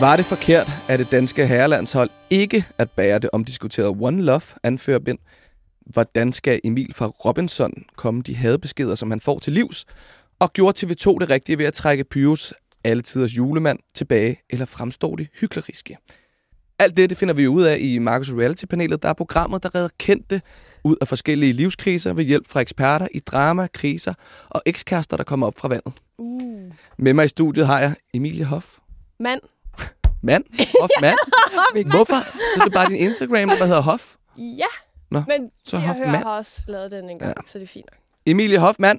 Var det forkert, at det danske herrelandshold ikke at bære det omdiskuterede One Love anførbind? Hvordan skal Emil fra Robinson komme de hadbeskeder, som han får til livs? Og gjorde TV2 det rigtige ved at trække Pyrus alle tiders julemand tilbage, eller fremstår det hykleriske? Alt det, det finder vi ud af i Marcus Reality-panelet, der er programmet, der redder kendte ud af forskellige livskriser ved hjælp fra eksperter i drama, kriser og ekskærester, der kommer op fra vandet. Uh. Med mig i studiet har jeg Emilie Hoff. Mand. Mand? Hoff mand? Hvorfor? Det er bare din Instagram, der hedder Hoff. Ja. Nå, Men så så jeg Hoff hører, mand. har også lavet den en gang, ja. så det er fint. nok. Emilie Hoffmann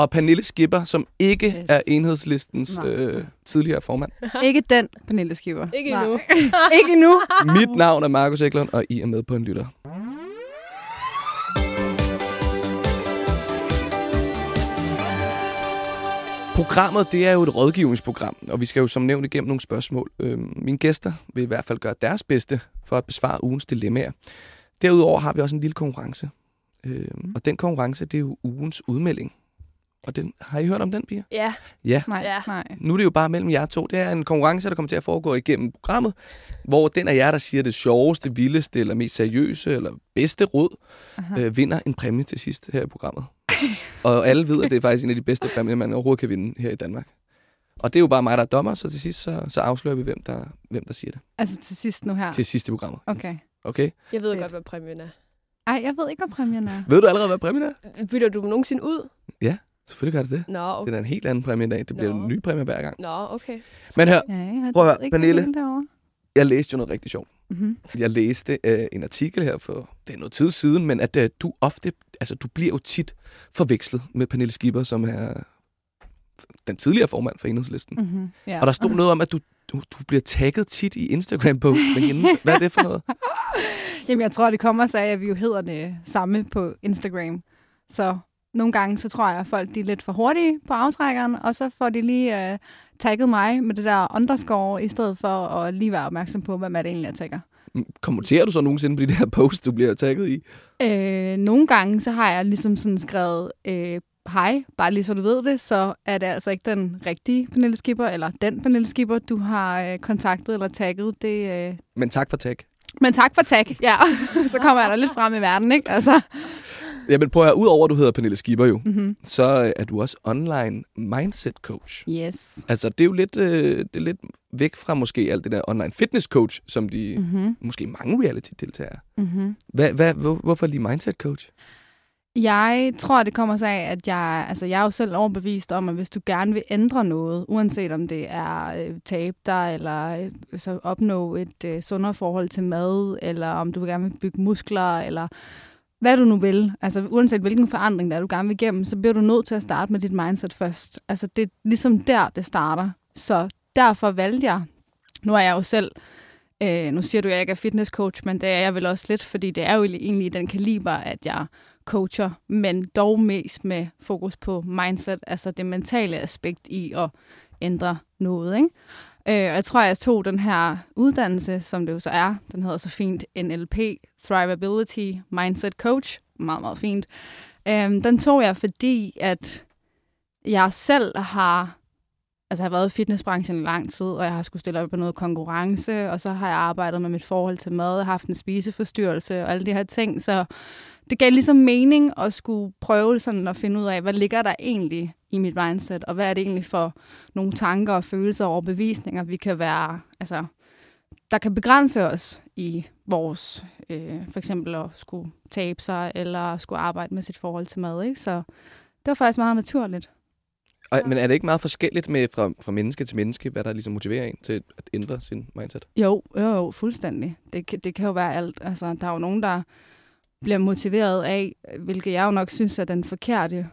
og Pernille Skipper, som ikke yes. Er enhedslistens Nej. øh, tidligere formand. Ikke den, Pernille Skipper. Ikke endnu. Ikke endnu. Mit navn er Markus Eklund, og I er med på en lytter. Programmet det er jo et rådgivningsprogram, og vi skal jo som nævnt igennem nogle spørgsmål. Øhm, mine gæster vil i hvert fald gøre deres bedste for at besvare ugens dilemmaer. Derudover har vi også en lille konkurrence. Øhm, og den konkurrence, det er jo ugens udmelding. Og den, har I hørt om den, piger? Ja. Ja. Nej, Ja. nej. Nu er det jo bare mellem jer to. Det er en konkurrence, der kommer til at foregå igennem programmet, hvor den af jer, der siger det sjoveste, vildeste, eller mest seriøse, eller bedste råd, Aha. øh, vinder en præmie til sidst her i programmet. og alle ved, at det er faktisk en af de bedste præmier, man overhovedet kan vinde her i Danmark. Og det er jo bare mig, der er dommer, så til sidst så, så afslører vi, hvem der, hvem der siger det Altså til sidst nu her. til sidst i programmet. Okay. Okay? Jeg ved Fedt. godt, hvad præmien er. Ej, jeg ved ikke, hvad præmien er. Ved du allerede, hvad præmien er? Bytter du dem nogensinde ud? Selvfølgelig gør det det. Nå, Det okay. er en helt anden præmie i dag. Det bliver Nå. en ny præmie hver gang. Nå, okay. Men hør, Ja, jeg Prøv at høre, Pernille. er jeg læste jo noget rigtig sjovt. Mhm. Jeg læste øh, en artikel her for det er noget tid siden, men at øh, du ofte, altså du bliver jo tit forvekslet med Pernille Skipper, som er den tidligere formand for Enhedslisten. Mm. Mhm. Ja. Og der stod noget om, at du, du, du bliver tagget tit i Instagram på med hende. Hvad er det for noget? Jamen, jeg tror, det kommer sig af, at vi jo hedder det samme på Instagram. Så nogle gange, så tror jeg, at folk de er lidt for hurtige på aftrækkeren, og så får de lige uh, tagget mig med det der underscore, i stedet for at lige være opmærksom på, er det egentlig, jeg tagger. Kommenterer du så nogensinde på de der posts, du bliver tagget i? Øh, nogle gange, så har jeg ligesom sådan skrevet, øh, hej, bare lige så du ved det, så er det altså ikke den rigtige Pernille Skipper, eller den Pernille Skipper, du har øh, kontaktet eller tagget. Det, øh... Men tak for tag. Men tak for tag, ja. så kommer jeg da lidt frem i verden, ikke? Altså. Jamen prøv at udover at du hedder Pernille Skipper jo, Mm-hmm. så er du også online mindset coach. Yes. Altså det er jo lidt, øh, det er lidt væk fra måske alt det der online fitness coach, som de Mm-hmm. måske mange reality-deltagere. er. Mm-hmm. Hvad, hvad, hvor, hvorfor lige mindset coach? Jeg tror, det kommer sig af, at jeg, altså, jeg er jo selv overbevist om, at hvis du gerne vil ændre noget, uanset om det er øh, tabe dig, eller øh, så opnå et øh, sundere forhold til mad, eller om du gerne vil bygge muskler, eller hvad du nu vil, altså uanset hvilken forandring der er, du gerne vil igennem, så bliver du nødt til at starte med dit mindset først. Altså det er ligesom der, det starter. Så derfor valgte jeg, nu er jeg jo selv Øh, nu siger du, at jeg ikke er fitnesscoach, men det er jeg vel også lidt, fordi det er jo egentlig i den kaliber, at jeg coacher, men dog mest med fokus på mindset, altså det mentale aspekt i at ændre noget. Ikke? Øh, og jeg tror, jeg tog den her uddannelse, som det jo så er, den hedder så fint NLP, Thrivability Mindset Coach, meget, meget fint. Øh, den tog jeg, fordi at jeg selv har altså jeg har været i fitnessbranchen i lang tid, og jeg har skulle stille op på noget konkurrence, og så har jeg arbejdet med mit forhold til mad, haft en spiseforstyrrelse og alle de her ting, så det gav ligesom mening at skulle prøve sådan at finde ud af, hvad ligger der egentlig i mit mindset, og hvad er det egentlig for nogle tanker og følelser og overbevisninger, vi kan være, altså, der kan begrænse os i vores, øh, for eksempel at skulle tabe sig, eller skulle arbejde med sit forhold til mad, ikke? Så det var faktisk meget naturligt. Og, men er det ikke meget forskelligt med fra, fra menneske til menneske, hvad der ligesom motiverer en til at ændre sin mindset? Jo, jo, jo, fuldstændig. Det, det kan jo være alt. Altså, der er jo nogen, der bliver motiveret af, hvilket jeg jo nok synes er den forkerte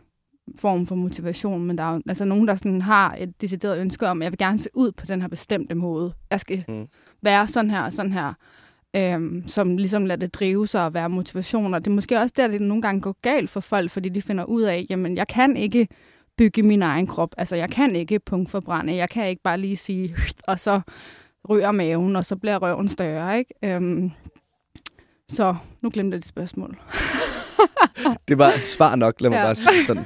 form for motivation, men der er jo altså nogen, der sådan har et decideret ønske om, at jeg vil gerne se ud på den her bestemte måde. Jeg skal Mm. være sådan her og sådan her, øhm, som ligesom lader det drive sig og være motivation. Og det er måske også der, det nogle gange går galt for folk, fordi de finder ud af, jamen jeg kan ikke bygge min egen krop. Altså jeg kan ikke punktforbrænde. Jeg kan ikke bare lige sige, og så ryger maven, og så bliver røven større. Ikke? Øhm, Så, nu glemte jeg dit spørgsmål. Det var svar nok, lad mig Ja. bare sige sådan.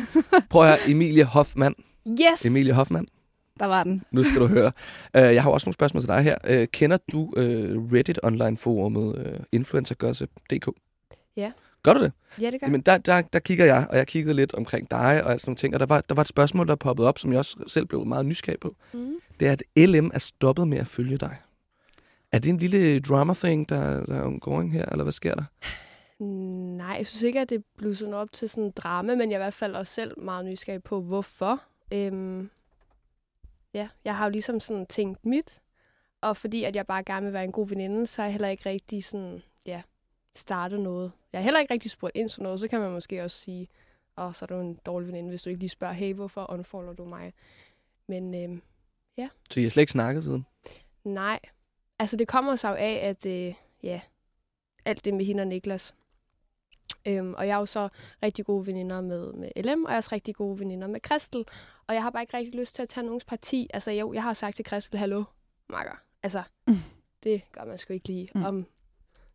Prøv høre, Emilie Hoffmann. Yes! Emilie Hoffmann, Der var den. nu skal du høre. Uh, jeg har også nogle spørgsmål til dig her. Uh, kender du uh, Reddit online-forumet uh, influencergossip.dk? Ja. Gør du det? Ja, det gør Jamen, der, der, der kigger jeg, og jeg kiggede lidt omkring dig og sådan nogle ting, og der var, der var et spørgsmål, der poppede op, som jeg også selv blev meget nysgerrig på. mm. Det er, at LM er stoppet med at følge dig. Er det en lille drama-thing, der, der er going her, eller hvad sker der? Nej, jeg synes ikke, at det blev sådan op til sådan en drama, men jeg er i hvert fald også selv meget nysgerrig på, hvorfor. Øhm, ja, jeg har jo ligesom sådan tænkt mit, og fordi at jeg bare gerne vil være en god veninde, så er jeg heller ikke rigtig sådan, ja, startet noget. Jeg har heller ikke rigtig spurgt ind til noget, så kan man måske også sige, åh, oh, så er du en dårlig veninde, hvis du ikke lige spørger, hey, hvorfor unfollower du mig? Men øhm, Så I har slet ikke snakket siden? Nej. Altså, det kommer sig jo af, at øh, ja, alt det med hende og Niklas. Øhm, og jeg er jo så rigtig gode veninder med, med LM, og jeg er også rigtig gode veninder med Kristel. Og jeg har bare ikke rigtig lyst til at tage nogens parti. Altså, jo, jeg har sagt til Kristel, hallo, makker. Altså, Mm. det gør man sgu ikke lige. Mm. Om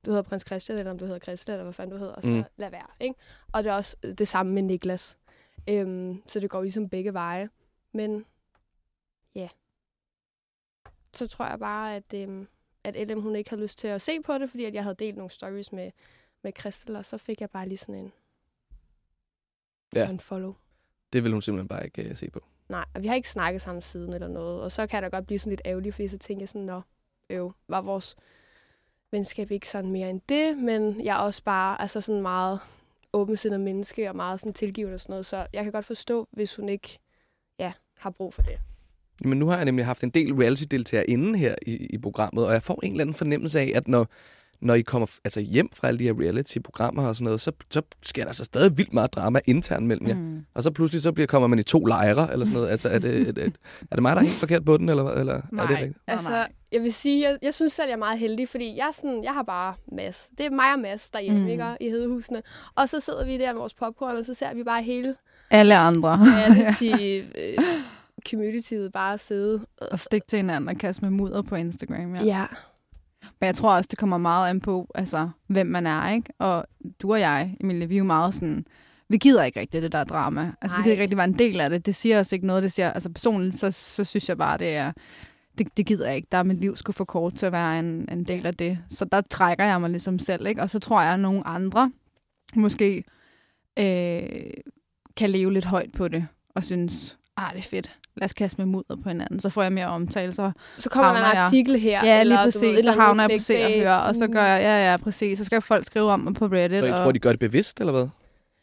du hedder prins Christian, eller om du hedder Kristel, eller hvad fanden du hedder, så mm. lad være. Ikke? Og det er også det samme med Niklas. Øhm, så det går ligesom begge veje. Men ja, så tror jeg bare, at, øhm, at LM hun ikke havde lyst til at se på det, fordi at jeg havde delt nogle stories med, med Christel, og så fik jeg bare lige sådan en, Ja. en follow. Det vil hun simpelthen bare ikke uh, se på. Nej, og vi har ikke snakket sammen siden eller noget, og så kan der godt blive sådan lidt ærgerligt, fordi så tænker jeg sådan, nå, øv, var vores venskab ikke sådan mere end det, men jeg er også bare altså sådan meget åbensindet menneske og meget sådan tilgivende og sådan noget, så jeg kan godt forstå, hvis hun ikke ja, har brug for det. Men nu har jeg nemlig haft en del reality-deltagere inden her i, i programmet, og jeg får en eller anden fornemmelse af, at når, når I kommer altså hjem fra alle de her reality-programmer og sådan noget, så, så sker der så stadig vildt meget drama internt mellem jer. Mm. Og så pludselig så bliver, kommer man i to lejre, eller sådan noget. Altså, er det, er, det, er det mig, der er helt forkert på den, eller, hvad? eller er det Nej. rigtigt? Altså, nej. jeg vil sige, jeg, jeg synes selv, jeg er meget heldig, fordi jeg, sådan, jeg har bare Mads. Det er mig og Mads derhjemme, Mm. mm. ikke? i Hedehusene. Og så sidder vi der med vores popcorn, og så ser vi bare hele Alle andre. reality øh, communityet bare sidde. og stikke til hinanden og kaste med mudder på Instagram. Ja. Ja. Men jeg tror også, det kommer meget an på, altså, hvem man er, ikke? Og du og jeg, Emilie, vi er jo meget sådan... Vi gider ikke rigtig det der drama. Altså, vi Nej. gider ikke rigtig være en del af det. Det siger os ikke noget. Det siger, altså, personligt, så, så synes jeg bare, det er... Det, det gider jeg ikke. Der er mit liv skulle for kort til at være en, en del af det. Så der trækker jeg mig ligesom selv, ikke? Og så tror jeg, at nogle andre måske øh, kan leve lidt højt på det, og synes, ah, det er fedt. Lad os kaste med mudder på hinanden. Så får jeg mere omtale, så Så kommer der en jeg- artikel her. Ja, eller, lige præcis. ved, så havner jeg på se og høre, og så gør jeg, ja, ja, præcis. Så skal folk skrive om mig på Reddit. Så og... tror, de gør det bevidst, eller hvad?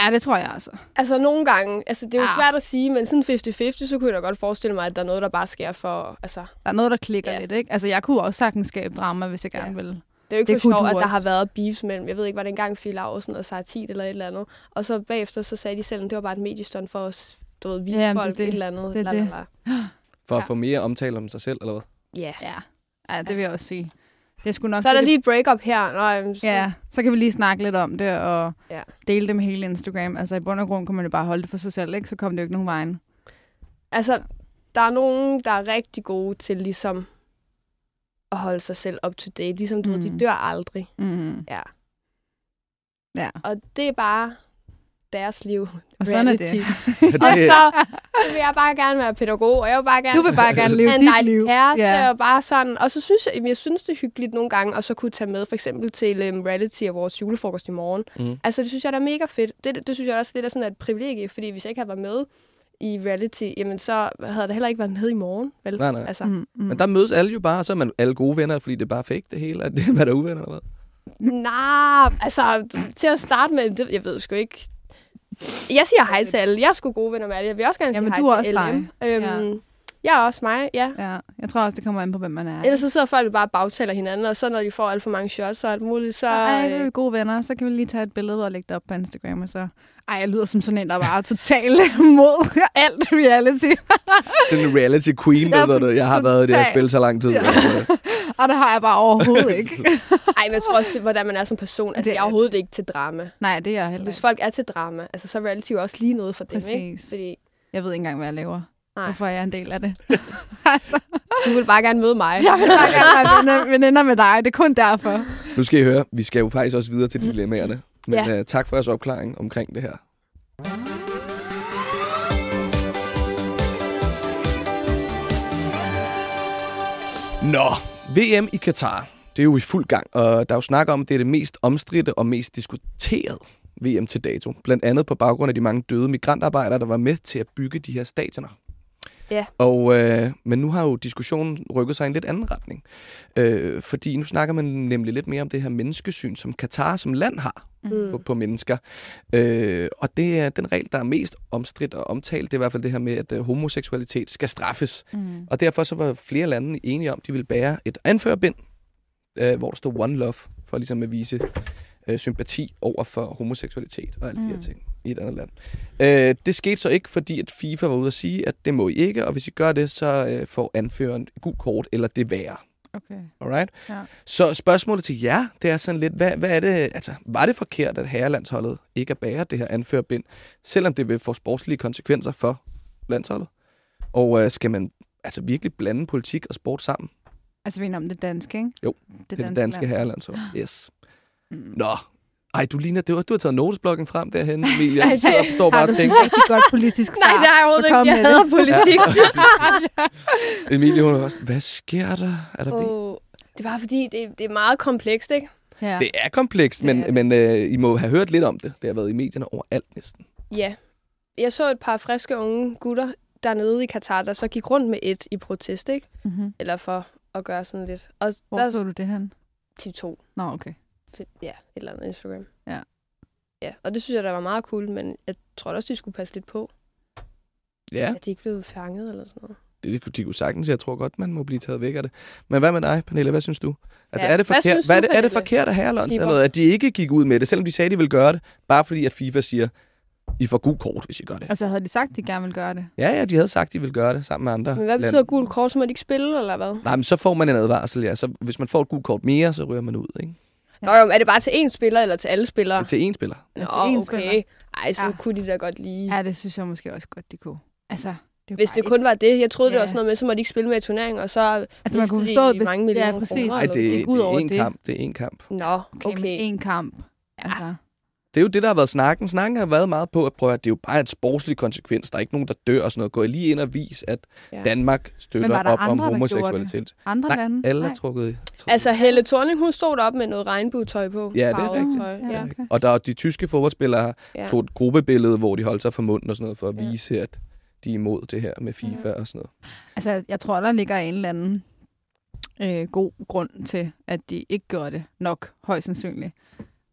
Ja, det tror jeg altså. Altså nogle gange, altså det er jo Ja. svært at sige, men sådan 50-50, så kunne jeg da godt forestille mig, at der er noget, der bare sker for, altså, Der er noget, der klikker Ja. lidt, ikke? Altså, jeg kunne også sagtens skabe drama, hvis jeg gerne Ja. ville. det er jo ikke Det for sjovt, at der har været beefs mellem, jeg ved ikke, var det engang Phil Lausen og Sarah Tid eller et eller andet, og så bagefter, så sagde de selv, at det var bare et mediestund for os, du ved, vise Jamen, folk det. et eller andet. Det det. For at Ja. få mere omtale om sig selv, eller hvad? Ja. Ja, ja det vil jeg også sige. Det skulle nok Så er der det- lige et break-up her. Nå, så, Ja, så kan vi lige snakke lidt om det, og Ja. dele det med hele Instagram. Altså, i bund og grund kan man jo bare holde det for sig selv, ikke? Så kommer det jo ikke nogen vejen. Altså, der er nogen, der er rigtig gode til ligesom at holde sig selv up to date. Ligesom du mm. ved, Mm. de dør aldrig. Mm. Ja. Ja, Og det er bare deres liv. og sådan er det. Og så vil jeg bare gerne være pædagog, og jeg vil bare gerne Du vil bare gerne leve dit dejlig liv. kæreste, Ja. og bare sådan. Og så synes jeg, jeg synes, det er hyggeligt nogle gange, og så kunne tage med for eksempel til um, reality og vores julefrokost i morgen. Mm. Altså, det synes jeg, der er mega fedt. Det, det synes jeg også lidt er sådan et privilegie, fordi hvis jeg ikke havde været med i reality, jamen så havde det heller ikke været med i morgen, vel? Nej, nej. Altså, Mm, mm. Men der mødes alle jo bare, og så er man alle gode venner, fordi det er bare fake det hele, at det er, hvad der er uvenner, eller hvad? Nej, altså til at starte med, det, jeg ved sgu ikke. Jeg siger hej til alle. Jeg er sgu gode venner med alle. Jeg vil også gerne Jamen, sige du er hej til også LM. dig. Øhm, Ja. Jeg er også mig, ja. Ja, jeg tror også, det kommer an på, hvem man er. Ellers så sidder folk bare og bagtaler hinanden, og så når de får alt for mange shots og alt muligt, så... Ej, så er øh, vi gode venner. Så kan vi lige tage et billede og lægge det op på Instagram. Og så... Ej, jeg lyder som sådan en, der bare er totalt mod alt reality. Sådan en reality queen, der Ja, sådan noget. Jeg har været i det her spil så lang tid. Ja. Og det har jeg bare overhovedet ikke. Ej, men jeg tror også, det hvordan man er som person. Altså, Det jeg er er- overhovedet ikke til drama. Nej, det er jeg heller Hvis ikke. folk er til drama, altså, så er reality jo også lige noget for dem, ikke? Præcis. Fordi, Jeg ved ikke engang, hvad jeg laver. Nej. hvorfor jeg er en del af det. altså, Du vil bare gerne møde mig. jeg vil bare gerne være veninder med dig. Det er kun derfor. Nu skal I høre, vi skal jo faktisk også videre til dilemmaerne. Men Ja. uh, tak for jeres opklaring omkring det her. Nå, VM i Katar. Det er jo i fuld gang, og der er jo snak om, at det er det mest omstridte og mest diskuterede VM til dato. Blandt andet på baggrund af de mange døde migrantarbejdere, der var med til at bygge de her stadioner. Ja. Og, øh, men nu har jo diskussionen rykket sig i en lidt anden retning. Øh, fordi nu snakker man nemlig lidt mere om det her menneskesyn, som Katar som land har Mm. på, på mennesker. Øh, og det er den regel, der er mest omstridt og omtalt, det er i hvert fald det her med, at øh, homoseksualitet skal straffes. Mm. Og derfor så var flere lande enige om, at de ville bære et anførerbind, øh, hvor der stod One Love, for ligesom at vise øh, sympati over for homoseksualitet og alle mm. de her Mm. ting i et andet land. Øh, det skete så ikke, fordi at FIFA var ude at sige, at det må I ikke, og hvis I gør det, så øh, får anføreren et gult kort, eller det værre. Okay. Alright? Ja. Så spørgsmålet til jer, det er sådan lidt, hvad, hvad er det, altså, var det forkert, at herrelandsholdet ikke er bærer det her anførerbind, selvom det vil få sportslige konsekvenser for landsholdet? Og øh, skal man altså virkelig blande politik og sport sammen? Altså, vi er om det danske, ikke? Jo, Det er det danske land. herrelandshold. Yes. Mm. Nå, ej, du ligner, du, du har taget notesblokken frem derhen, Emilie. Ej, Du sidder og står bare Har og du tænker. et rigtig godt politisk svar? Nej, det har jeg overhovedet ikke. Jeg hader det. politik. Emilie, hun er også, hvad sker der? Er der oh. det var fordi, det, det er meget komplekst, ikke? Ja. Det er komplekst, men, Det er det. men øh, I må have hørt lidt om det. Det har været i medierne overalt næsten. Ja. Jeg så et par friske unge gutter dernede i Katar, der så gik rundt med et i protest, ikke? Mm-hmm. Eller for at gøre sådan lidt. Og Hvor der så du det hen? TV2. Nå, okay. Ja, et eller andet Instagram. Ja. Ja, og det synes jeg, der var meget cool, men jeg tror også, de skulle passe lidt på, Ja, at de ikke blev fanget eller sådan noget. det, det kunne de kunne sagtens. Jeg tror godt, man må blive taget væk af det. Men hvad med dig, Pernille? Hvad synes du? Altså, Ja, er det hvad forkert, synes hvad er det, er det forkert af Skipper. eller at de ikke gik ud med det, selvom de sagde, de ville gøre det, bare fordi at FIFA siger, I får god kort, hvis I gør det. Altså, havde de sagt, at de gerne ville gøre det? Ja, ja, de havde sagt, de ville gøre det sammen med andre Men hvad lande. betyder gul kort? Så må de ikke spille, eller hvad? Nej, men så får man en advarsel, ja. Så hvis man får et gult kort mere, så ryger man ud, ikke? Nå, jo, er det bare til én spiller, eller til alle spillere? Til én spiller. Nå, Ja, til én okay. spiller. Ej, så Ja. kunne de da godt lige... Ja, det synes jeg måske også godt, de kunne. Altså, det Hvis det kun var det. Jeg troede, det Ja. var sådan noget med, så må de ikke spille med i turneringen, og så Altså, man kunne forstå, de hvis... mange millioner ja, præcis. kroner, Nej, det, det er det. kamp. Det er én kamp. Nå, Okay, okay. én kamp. Ja. Det er jo det, der har været snakken. Snakken har været meget på at prøve, at det er jo bare et sportslig konsekvens. Der er ikke nogen, der dør og sådan noget. Gå lige ind og vis, at Ja. Danmark støtter op om andre, gjorde homoseksualitet. andre Nej, lande? alle er Nej. trukket i. Altså, Helle Thorning, hun stod deroppe med noget regnbuetøj på. Ja, det er rigtigt. Ja. Ja. okay. Og der er de tyske fodboldspillere Ja. tog et gruppebillede, hvor de holdt sig for munden og sådan noget, for at Ja. vise, at de er imod det her med FIFA og sådan noget. Altså, jeg tror, der ligger en eller anden øh, god grund til, at de ikke gjorde det nok, højst sandsynligt.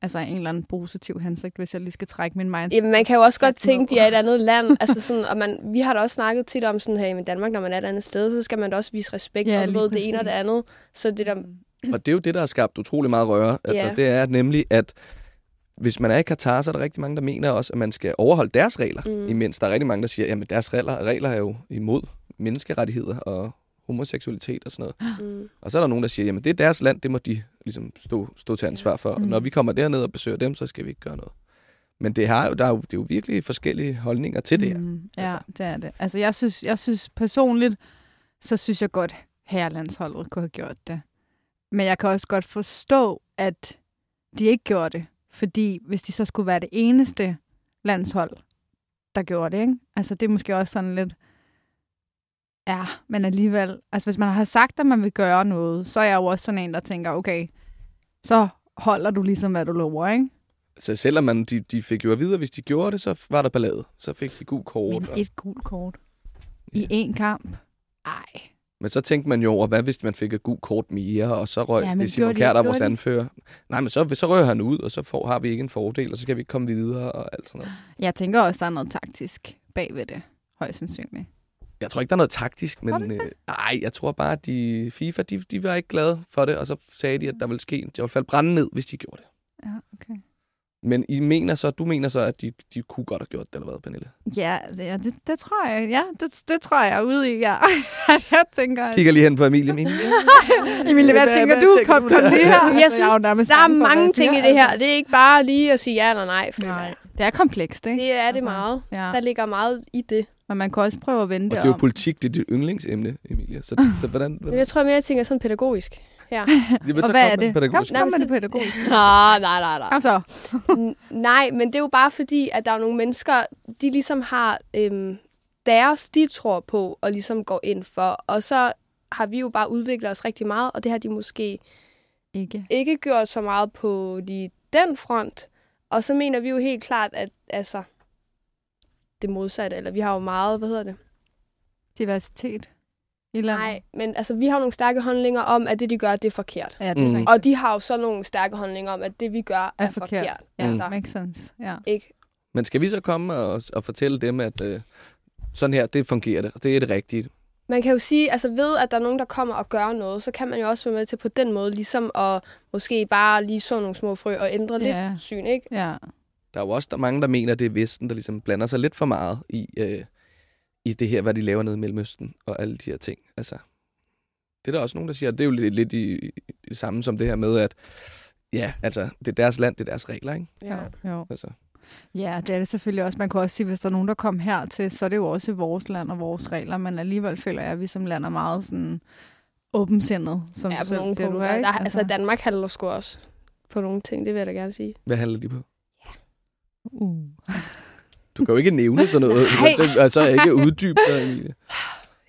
Altså en eller anden positiv hensigt, hvis jeg lige skal trække min mindset. Jamen, man kan jo også godt tænke, de er et andet land. altså sådan, og man, vi har da også snakket tit om sådan her i Danmark, når man er et andet sted, så skal man da også vise respekt Ja, lige både det ene og det andet. Så det der, Og det er jo det, der har skabt utrolig meget røre. Altså, Ja. Det er nemlig, at hvis man er i Katar, så er der rigtig mange, der mener også, at man skal overholde deres regler. Mm. Mm. Imens der er rigtig mange, der siger, at deres regler, regler er jo imod menneskerettigheder og homoseksualitet og sådan noget. mm, Og så er der nogen, der siger, at det er deres land, det må de ligesom stå, stå til ansvar for. Og Mm. når vi kommer derned og besøger dem, så skal vi ikke gøre noget. Men det, har jo, der er jo, det er jo virkelig forskellige holdninger til det her. Mm, ja, Altså. det er det. Altså, jeg synes, jeg synes personligt, så synes jeg godt, herrelandsholdet kunne have gjort det. Men jeg kan også godt forstå, at de ikke gjorde det. Fordi hvis de så skulle være det eneste landshold, der gjorde det, ikke? Altså, det er måske også sådan lidt... Ja, men alligevel... Altså, hvis man har sagt, at man vil gøre noget, så er jeg jo også sådan en, der tænker, okay, så holder du ligesom, hvad du lover, ikke? Så selvom man, de, de fik jo at vide, at hvis de gjorde det, så var der ballade. Så fik de god kort. Men Og, et gult kort i én kamp? Ej. men så tænkte man jo over, hvad hvis man fik et gult kort mere, og så røg Ja, ja, det Simon Kjær, vores de? anfører. Nej, men så, så rører han ud, og så får, har vi ikke en fordel, og så kan vi ikke komme videre og alt sådan noget. Jeg tænker også, der er noget taktisk bag ved det, højst sandsynligt. Jeg tror ikke, der er noget taktisk, men øh, nej, jeg tror bare, at de, FIFA, de, de var ikke glade for det, og så sagde de, at der ville ske, det ville falde brænde ned, hvis de gjorde det. Ja, okay. Men I mener så, du mener så, at de, de kunne godt have gjort det, eller hvad, Pernille? Ja, det, ja, det, det tror jeg. Ja, det, det tror jeg er ude i, ja. Jeg tænker... At... Kigger lige hen på Emilie. Emilie. Emilie, hvad, Hvad- tænker hvad du? tænker Kom, du kom der? lige her. Jeg er synes, nærmest Der er for, mange ting i det her. altså. Det er ikke bare lige at sige ja eller nej. føler Nej, Det er komplekst, ikke? Det er det Altså, meget. Ja. Der ligger meget i det. Men man kan også prøve at vende Og det er jo om. politik, det er dit yndlingsemne, Emilia. Så, så hvordan... Hvordan? jeg tror mere, jeg tænker sådan pædagogisk. Ja. Jamen, Og hvad er det? pædagogisk. Kom, kom Nej, med men det pædagogisk. Ah, nej, nej, nej. Kom så. Nej, men det er jo bare fordi, at der er nogle mennesker, de ligesom har øhm, deres, de tror på, og ligesom går ind for. Og så har vi jo bare udviklet os rigtig meget, og det har de måske Ikke. ikke gjort så meget på lige den front. Og så mener vi jo helt klart, at altså, det modsatte, eller vi har jo meget, hvad hedder det? Diversitet i landet. Nej, men altså, vi har jo nogle stærke holdninger om, at det, de gør, det er forkert. Ja, det er Mm. rigtigt. Og de har jo så nogle stærke holdninger om, at det, vi gør, er, Er er forkert. forkert. Ja, Altså, makes sense. Ja. ikke? Men skal vi så komme og, og fortælle dem, at øh, sådan her, det fungerer det. Det er det rigtige. Man kan jo sige, altså ved, at der er nogen, der kommer og gør noget, så kan man jo også være med til på den måde, ligesom at måske bare lige så nogle små frø og ændre Ja. lidt syn, ikke? ja. Der er jo også der er mange, der mener, at det er Vesten, der ligesom blander sig lidt for meget i, øh, i det her, hvad de laver nede i Mellemøsten og alle de her ting. Altså, det er der også nogen, der siger, det er jo lidt, lidt i, i det samme som det her med, at ja, altså, det er deres land, det er deres regler, ikke? Jo, jo. Altså, Ja, det er det selvfølgelig også. Man kan også sige, hvis der er nogen, der kommer hertil, så er det jo også vores land og vores regler, men alligevel føler jeg, at vi som land er meget sådan åbensindet, som Ja, du på selv nogle siger, du er, ikke? Der, altså, Danmark handler sgu også på nogle ting, det vil jeg da gerne sige. hvad handler de på? Uh. Du kan jo ikke nævne sådan noget. Nej. Kan så- altså ikke uddybe det, Emilie.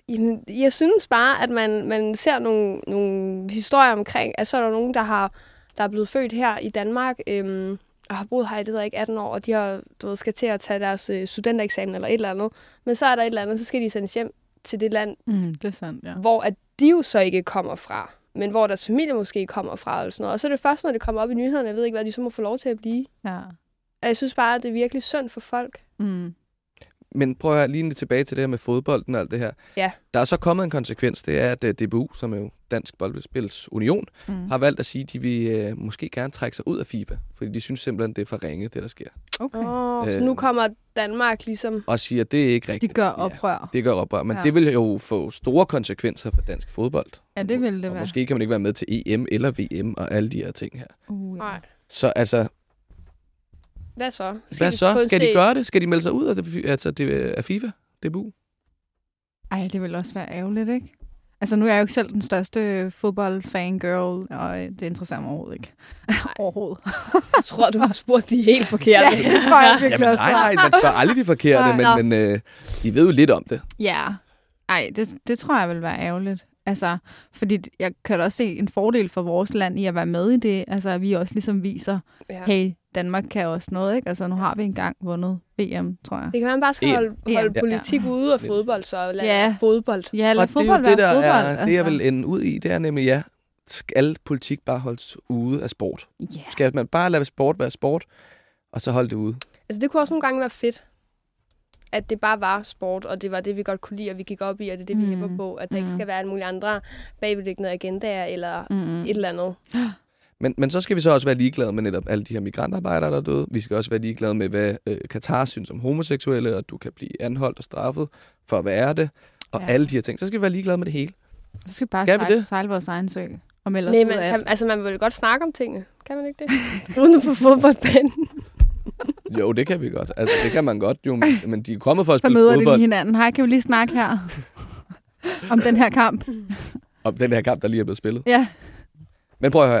Jamen, Jeg synes bare, at man, man ser nogle, nogle historier omkring, at så er der nogen, der har der er blevet født her i Danmark, øhm, og har boet her i, det jeg ikke, 18 år, og de har, du ved, skal til at tage deres øh, studentereksamen eller et eller andet. Men så er der et eller andet, så skal de sendes hjem til det land, Mm, det er sandt, ja. hvor at de jo så ikke kommer fra, men hvor deres familie måske kommer fra, eller sådan noget. Og så er det først, når det kommer op i nyhederne, jeg ved ikke, hvad de så må få lov til at blive. ja. Og jeg synes bare, at det er virkelig synd for folk. Mm. Men prøv at høre, lige tilbage til det her med fodbolden og alt det her. Ja. Der er så kommet en konsekvens, det er, at øh, DBU, som er jo Dansk Boldspils Union, Mm. har valgt at sige, at de vil øh, måske gerne trække sig ud af FIFA, fordi de synes simpelthen, det er for ringe, det der sker. Okay. Oh, så Øh. nu kommer Danmark ligesom... Og siger, at det er ikke De rigtigt. gør oprør. Ja, det gør oprør, men Ja. ja. det vil jo få store konsekvenser for dansk fodbold. Ja, det vil det og være. måske kan man ikke være med til EM eller VM og alle de her ting her. Uh, ja. Nej. Så altså, Hvad så? hvad de så? Skal de gøre det? Skal de melde sig ud af, det, altså, det, af FIFA? DBU? Ej, det vil også være ærgerligt, ikke? Altså, nu er jeg jo ikke selv den største fodboldfangirl, og øh, det interesserer mig overhovedet ikke. overhovedet. Jeg tror, du har spurgt de helt forkerte. Ja, det tror jeg virkelig også. nej, nej, man spørger aldrig de forkerte, Nej. men, men øh, de ved jo lidt om det. Ja. Ej, det, det tror jeg vil være ærgerligt. Altså, fordi jeg kan da også se en fordel for vores land i at være med i det. Altså, at vi også ligesom viser, Ja. hey, Danmark kan også noget, ikke? Altså, nu har vi engang vundet VM, tror jeg. Det kan man bare skal EM. holde, holde EM, ja. politik ude af fodbold, så lad Ja. fodbold. Ja, lad og det er fodbold jo det, der fodbold. er, det jeg altså. vil ende ud i, det er nemlig, ja, skal politik bare holdes ude af sport? Ja. Skal man bare lade sport være sport, og så holde det ude? Altså, det kunne også nogle gange være fedt, at det bare var sport, og det var det, vi godt kunne lide, og vi gik op i, og det er det, vi Mm. hæpper på. At der ikke Mm. skal være alle mulige andre bagvedliggende agendaer, eller Mm-hmm. et eller andet. Men, men så skal vi så også være ligeglade med netop alle de her migrantarbejdere, der er døde. Vi skal også være ligeglade med, hvad øh, Katar synes om homoseksuelle, og du kan blive anholdt og straffet for at være det, og Ja. alle de her ting. Så skal vi være ligeglade med det hele. Så skal vi bare Skal vi sejle, det? sejle vores egen sø og melde Nej, af kan, alt. altså, man vil godt snakke om tingene. Kan man ikke det? Uden på fodboldbanen. Jo, det kan vi godt. Altså, det kan man godt jo, men, men de er kommet for at Så spille møder de lige fodbold hinanden. Hej, kan vi lige snakke her om den her kamp? om den her kamp, der lige er blevet spillet. Ja. Men prøv at høre.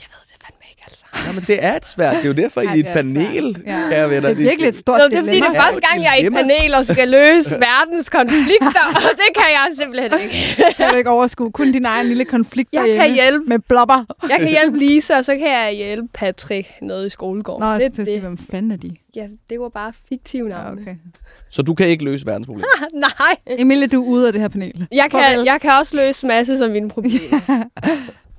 Jeg ved det fandme ikke, altså. Ja, men det er et svært. Det er jo derfor, I er et panel, Ja. kære venner. Det er virkelig et stort Nå, det er fordi, det er første gang, jeg er i et panel og skal løse verdens konflikter, og det kan jeg simpelthen ikke. kan du ikke overskue. Kun din egen lille konflikt Jeg kan hjælpe, med blopper. jeg kan hjælpe Lisa, og så kan jeg hjælpe Patrick nede i skolegården. Nå, jeg det, skulle til at sige, det. hvem fanden er de? Ja, det var bare fiktive Ja, navne. okay. Så du kan ikke løse verdens problemer. Nej. Emilie, du er ude af det her panel. Jeg kan, Farvel. jeg kan også løse masse som mine problemer.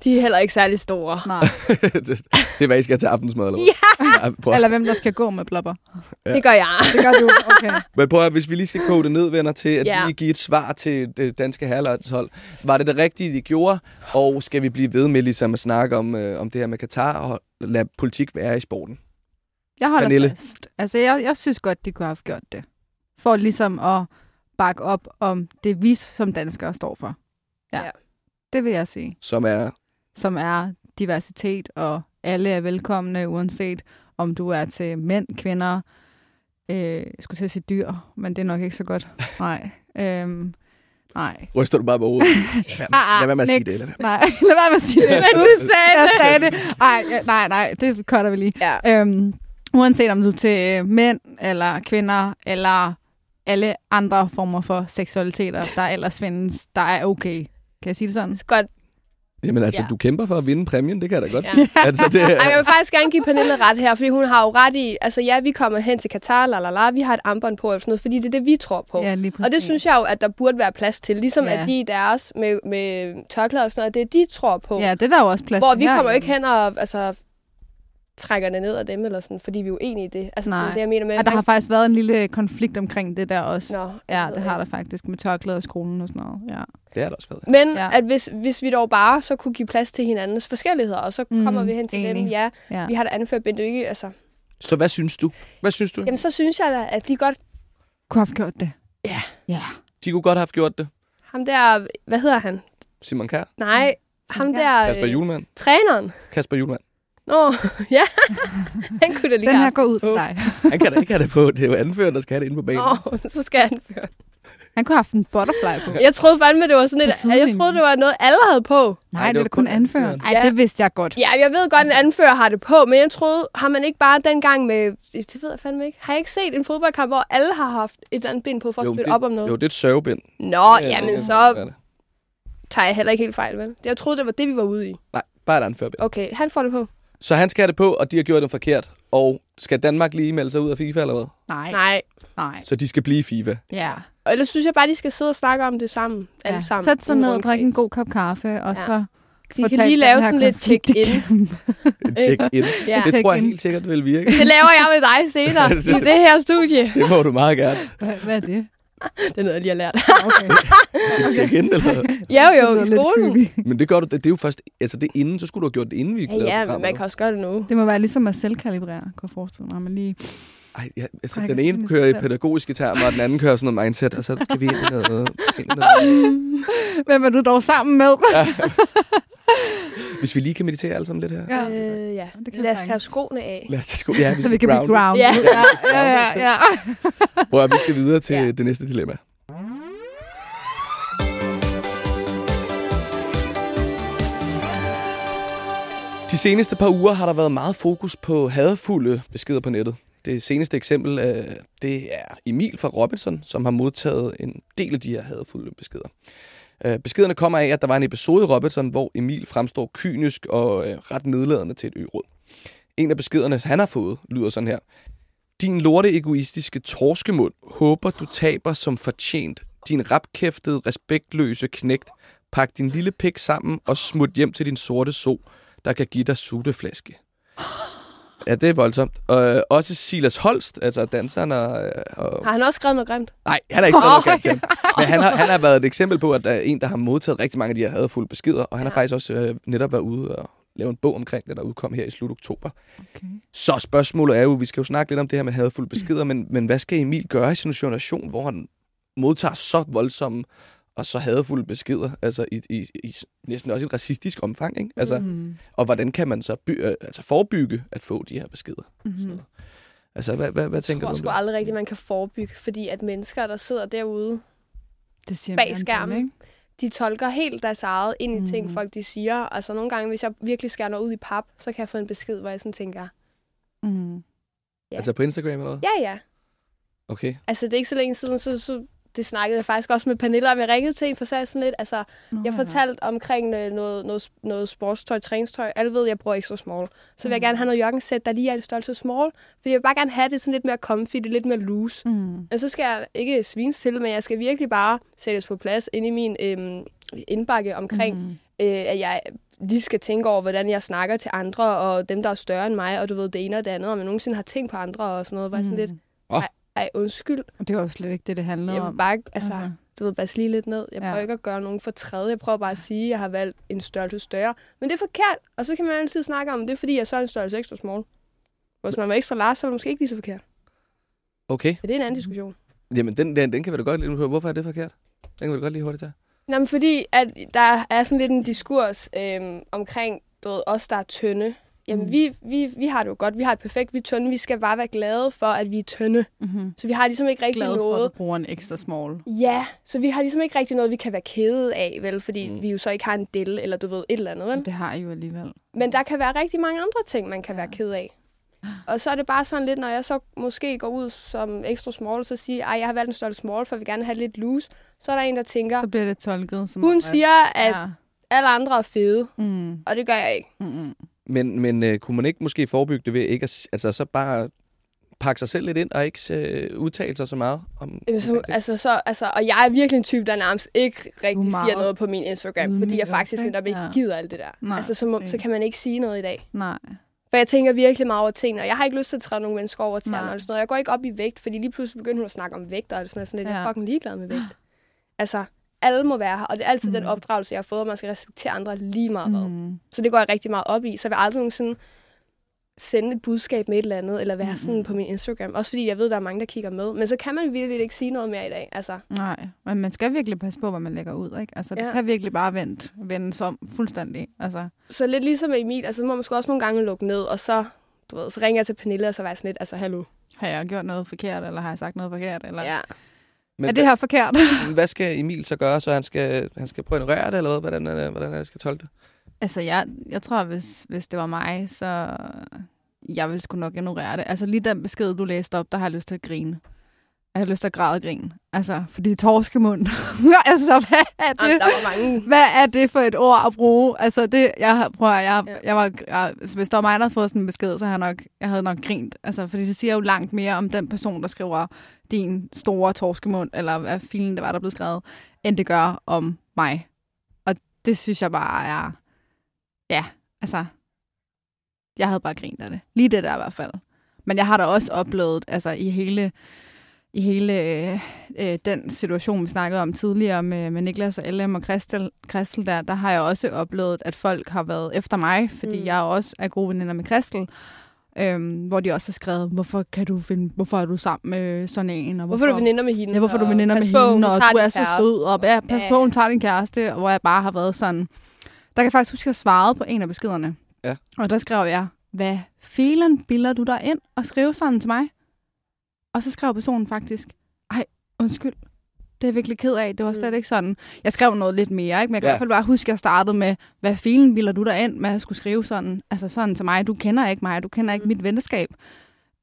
De er heller ikke særlig store. Nej. det, det er, hvad I skal til aftensmad, eller hvad? Ja! prøv. Eller hvem der skal gå med blopper. Ja. Det gør jeg. Det gør du. Okay. Men prøv at, hvis vi lige skal kode det ned, venner, til at Ja. ja. lige give et svar til det danske herrelandshold. Var det det rigtige, de gjorde? Og skal vi blive ved med ligesom at snakke om, øh, om det her med Katar og lade politik være i sporten? Jeg holder Pernille. fast. Altså, jeg, jeg synes godt, de kunne have gjort det. For ligesom at bakke op om det, vi som danskere står for. Ja. Ja. Det vil jeg sige. Som er... Som er diversitet, og alle er velkomne, uanset om du er til mænd, kvinder, øh, jeg skulle til at sige dyr, men det er nok ikke så godt. Nej. Øhm, nej. Ryster du bare på hovedet? Lad Ah, lad være med at sige det. Lad. Nej, lad være med at sige det. Men du sagde jeg det. sagde det. Ej, nej, nej, det cutter vi lige. Ja. Øhm, uanset om du er til øh, mænd, eller kvinder, eller alle andre former for seksualiteter, der ellers findes, der er okay. Kan jeg sige det sådan? Godt. Jamen altså, Ja. du kæmper for at vinde præmien, det kan jeg da godt. Ja. Altså, det, Ej, jeg vil faktisk gerne give Pernille ret her, fordi hun har jo ret i, altså ja, vi kommer hen til Katar, la la la, vi har et armbånd på, eller sådan noget, fordi det er det, vi tror på. Ja. Og det synes jeg jo, at der burde være plads til. Ligesom Ja. at de deres med, med tørklæder og sådan noget, det er de tror på. Ja, det er der jo også plads hvor til vi her, kommer jo. ikke hen og altså, trækker det ned af dem, eller sådan, fordi vi er uenige i det. Altså Nej. sådan, det, jeg mener med... Ja, der har faktisk været en lille konflikt omkring det der også. Nå, Ja, det har der faktisk med tørklæder i skolen og sådan noget. Ja. det er der også været. Men Ja. at hvis, hvis vi dog bare så kunne give plads til hinandens forskelligheder, og så mm, kommer vi hen til enig. dem, ja, ja. vi har da anført Bente ikke, altså, Så hvad synes du? Hvad synes du? jamen så synes jeg da, at de godt, Kunne have gjort det. Ja. Ja. De kunne godt have gjort det. ham der, hvad hedder han? Simon Kær, Nej, ham der, Kasper øh, Julemand. træneren. Kasper Julemand. Nå, ja, han kunne da lige Den her går ud til på. dig. Han kan da ikke have det på. Det er jo anføreren, der skal have det inde på banen. Åh, så skal han føre. Han kunne have haft en butterfly på. Jeg troede fandme, det var sådan et, jeg troede, det var noget, alle havde på. Nej, det er da kun anføreren. Ej, Ja. det vidste jeg godt. Ja, jeg ved godt, at en anfører har det på, men jeg troede, har man ikke bare dengang med, det ved jeg fandme ikke, har jeg ikke set en fodboldkamp, hvor alle har haft et eller andet ben på for at spille det, op om noget? Jo, det er et sørgebind. Nå, Ja, jamen det så er det. tager jeg heller ikke helt fejl, vel? Jeg troede, det var det, vi var ude i. Nej, bare et anførbind. Okay, han får det på. Så han skal have det på, og de har gjort det forkert. Og skal Danmark lige melde sig ud af FIFA eller hvad? Nej. Nej. Nej. Så de skal blive FIFA. Ja. Og ellers synes jeg bare, de skal sidde og snakke om det sammen. ja. Alle sammen. Sæt sig ned og drikke en god kop kaffe, og Ja. så De kan lige lave sådan lidt check-in. Check-in. Ja. Det tror jeg helt sikkert vil virke. Det laver jeg med dig senere i det her studie. Det må du meget gerne. Hvad, hvad er det? Det er noget, jeg lige har lært. Okay. Check-in, eller hvad? Ja, jo, jo, i skolen. Men det gør du, det, det er jo først, altså det er inden, så skulle du have gjort det inden vi Ja, ja, men man kan også gøre det nu. Det må være ligesom at selvkalibrere, kunne jeg forestille mig. Man lige... Ej, ja, altså, Ej, den ene kører i pædagogiske termer, og den anden kører sådan noget mindset, og så skal vi ind i noget... Ind i noget. Hvem er du dog sammen med? Hvis vi lige kan meditere alle sammen lidt her. Ja. Øh, ja. det kan Lad os tage skoene af. Lad os tage sko. Ja, vi Så vi kan blive grounded. grounded. Ja. ja, ja, ja. ja. Prøv at vi skal videre til Ja. det næste dilemma. De seneste par uger har der været meget fokus på hadfulde beskeder på nettet. Det seneste eksempel øh, det er Emil fra Robinson, som har modtaget en del af de her hadfulde beskeder. Øh, beskederne kommer af, at der var en episode i Robinson, hvor Emil fremstår kynisk og øh, ret nedladende til et øråd. En af beskederne, han har fået, lyder sådan her. Din lorte egoistiske torskemund håber, du taber som fortjent. Din rapkæftede, respektløse knægt. Pak din lille pik sammen og smut hjem til din sorte so, der kan give dig sutteflaske. Ja, det er voldsomt. Og øh, også Silas Holst, altså danseren og... øh, og Har han også skrevet noget grimt? nej, han er ikke skrevet noget grimt. Men han har, han har været et eksempel på, at der er en, der har modtaget rigtig mange af de her hadfulde beskeder, og han har Ja. faktisk også øh, netop været ude og lave en bog omkring det, der udkom her i slut oktober. Okay. Så spørgsmålet er jo, vi skal jo snakke lidt om det her med hadfulde beskeder, men, men hvad skal Emil gøre i en situation, hvor han modtager så voldsomme og så hadfulde beskeder, altså i, i, i næsten også et racistisk omfang, ikke? Altså, mm. Mm. og hvordan kan man så by, øh, altså forebygge at få de her beskeder? Mm-hmm. Altså, hvad, hvad, hvad Jeg tænker tror du sgu om det? aldrig rigtigt, man kan forebygge, fordi at mennesker, der sidder derude, Det siger Bag skærmen. den, ikke? de tolker helt deres eget ind i mm. ting, Mhm. folk de siger. Altså nogle gange, hvis jeg virkelig skærer noget ud i pap, så kan jeg få en besked, hvor jeg sådan tænker, Mm. Ja. Altså på Instagram eller hvad? ja ja. Okay. Altså det er ikke så længe siden, så, så det snakkede jeg faktisk også med Pernille om. Jeg ringede til en, for sagde sådan lidt, altså Nå, jeg ja. fortalte omkring øh, noget, noget, noget sportstøj, træningstøj. Alle ved, at jeg bruger extra small. Så vil jeg Mhm. gerne have noget jakkesæt, der lige er en størrelse small. For jeg vil bare gerne have det sådan lidt mere comfy, det lidt mere loose. Mm. Og så skal jeg ikke svines til, men jeg skal virkelig bare sættes på plads inde i min øhm, indbakke omkring, Mm. øh, at jeg lige skal tænke over, hvordan jeg snakker til andre, og dem, der er større end mig, og du ved, det ene og det andet, om jeg nogensinde har tænkt på andre og sådan noget. Var jeg sådan lidt, Mm. ej, undskyld. Og det var jo slet ikke det, det handlede Jeg vil om. bare, altså, altså, du ved, bare lige lidt ned. Jeg Ja. prøver ikke at gøre nogen for træde. Jeg prøver bare at sige, at jeg har valgt en størrelse større. Men det er forkert, og så kan man altid snakke om, det er fordi, jeg så er en størrelse ekstra small. Hvis man var ekstra large, så var det måske ikke lige så forkert. Okay. Men det er en anden diskussion. Jamen, den, den, den kan vi da godt lige på. Hvorfor er det forkert? Den kan vi da godt lige hurtigt tage. Nå, men fordi at der er sådan lidt en diskurs øhm, omkring du ved, os, der er tynde. Jamen, Mm. vi, vi, vi har det jo godt. Vi har det perfekt. Vi er tynde. Vi skal bare være glade for, at vi er tynde. Mm-hmm. Så vi har ligesom ikke rigtig Glad for, at noget... du bruger en ekstra small. Ja, så vi har ligesom ikke rigtig noget, vi kan være kede af, vel? Fordi Mm. vi jo så ikke har en del, eller du ved, et eller andet, vel? Det har I jo alligevel. Men der kan være rigtig mange andre ting, man kan Ja. være ked af. Og så er det bare sådan lidt, når jeg så måske går ud som ekstra small, så siger, ej, jeg har valgt en størrelse small, for jeg vil gerne have lidt loose. Så er der en, der tænker, Så bliver det tolket som... hun at- siger, at Ja. alle andre er fede, Mm. og det gør jeg ikke. Mm-mm. Men, men øh, kunne man ikke måske forebygge det ved ikke at, altså, så bare pakke sig selv lidt ind og ikke øh, udtale sig så meget om Jamen, så, det? altså, så, altså, og jeg er virkelig en type, der nærmest ikke rigtig er siger meget noget på min Instagram, ydmyg fordi jeg faktisk netop ikke Ja. gider alt det der. Nej, altså, så, må, så kan man ikke sige noget i dag. Nej. For jeg tænker virkelig meget over tingene, og jeg har ikke lyst til at træde nogle mennesker over til eller sådan noget. Jeg går ikke op i vægt, fordi lige pludselig begynder hun at snakke om vægt, og det er sådan, noget, sådan lidt, jeg Ja. er fucking ligeglad med vægt. Altså, alle må være her, og det er altid mm. den opdragelse, jeg har fået, at man skal respektere andre lige meget hvad. Mm. Så det går jeg rigtig meget op i, så jeg vil aldrig nogensinde sende et budskab med et eller andet, eller være Mhm. sådan på min Instagram. Også fordi jeg ved, der er mange, der kigger med. Men så kan man virkelig ikke sige noget mere i dag. Altså, Nej, men man skal virkelig passe på, hvad man lægger ud, ikke? Altså, det Ja. kan virkelig bare vende, vendes om fuldstændig. Altså, så lidt ligesom med Emil, altså så må man sgu også nogle gange lukke ned, og så, du ved, så ringer jeg til Pernille, og så var jeg sådan lidt, altså hallo. har jeg gjort noget forkert, eller har jeg sagt noget forkert? Eller... Ja. Men Er det her forkert? hvad, skal Emil så gøre? Så han skal, han skal prøve at ignorere det, eller hvad? Hvordan, er det, hvordan er jeg skal tolke det? altså, jeg, jeg tror, hvis, hvis det var mig, så jeg ville sgu nok ignorere det. Altså, lige den besked, du læste op, der har jeg lyst til at grine. Jeg har lyst til at græde og grine. Altså, fordi torskemund. altså, hvad er det? Jamen, der var mange Hvad er det for et ord at bruge? Altså, det, jeg, har- prøv at, jeg, Ja. jeg var, jeg, hvis der var mig, der havde fået sådan en besked, så havde jeg nok, jeg havde nok grint. Altså, fordi det siger jo langt mere om den person, der skriver din store torskemund, eller hvad filen det var, der blev skrevet, end det gør om mig. Og det synes jeg bare er, ja, altså, jeg havde bare grint af det. Lige det der i hvert fald. Men jeg har da også oplevet, altså i hele, i hele øh, den situation, vi snakkede om tidligere med, med Niklas og LM og Christel, Christel der, der har jeg også oplevet, at folk har været efter mig, fordi mm. Jeg også er gode veninder med Christel, øhm, hvor de også har skrevet, hvorfor, kan du finde, hvorfor er du sammen med sådan en? Og Hvorfor er du veninder med hende? Ja, hvorfor er du veninder med på, hun hende, og du er så kæreste, sød, og ja, pas Ja, på, hun tager din kæreste, og hvor jeg bare har været sådan. Der kan jeg faktisk huske, at jeg svarede på en af beskederne. Ja. Og der skrev jeg, hvad filen bilder du dig ind og skrive sådan til mig? Og så skrev personen faktisk, ej, undskyld, det er jeg virkelig ked af, det var slet Mm. ikke sådan. Jeg skrev noget lidt mere, ikke? men jeg kan Ja. i hvert fald bare huske, at jeg startede med, hvad filen bilder du dig ind med at skulle skrive sådan, altså sådan til mig, du kender ikke mig, du kender ikke Mm. mit venskab.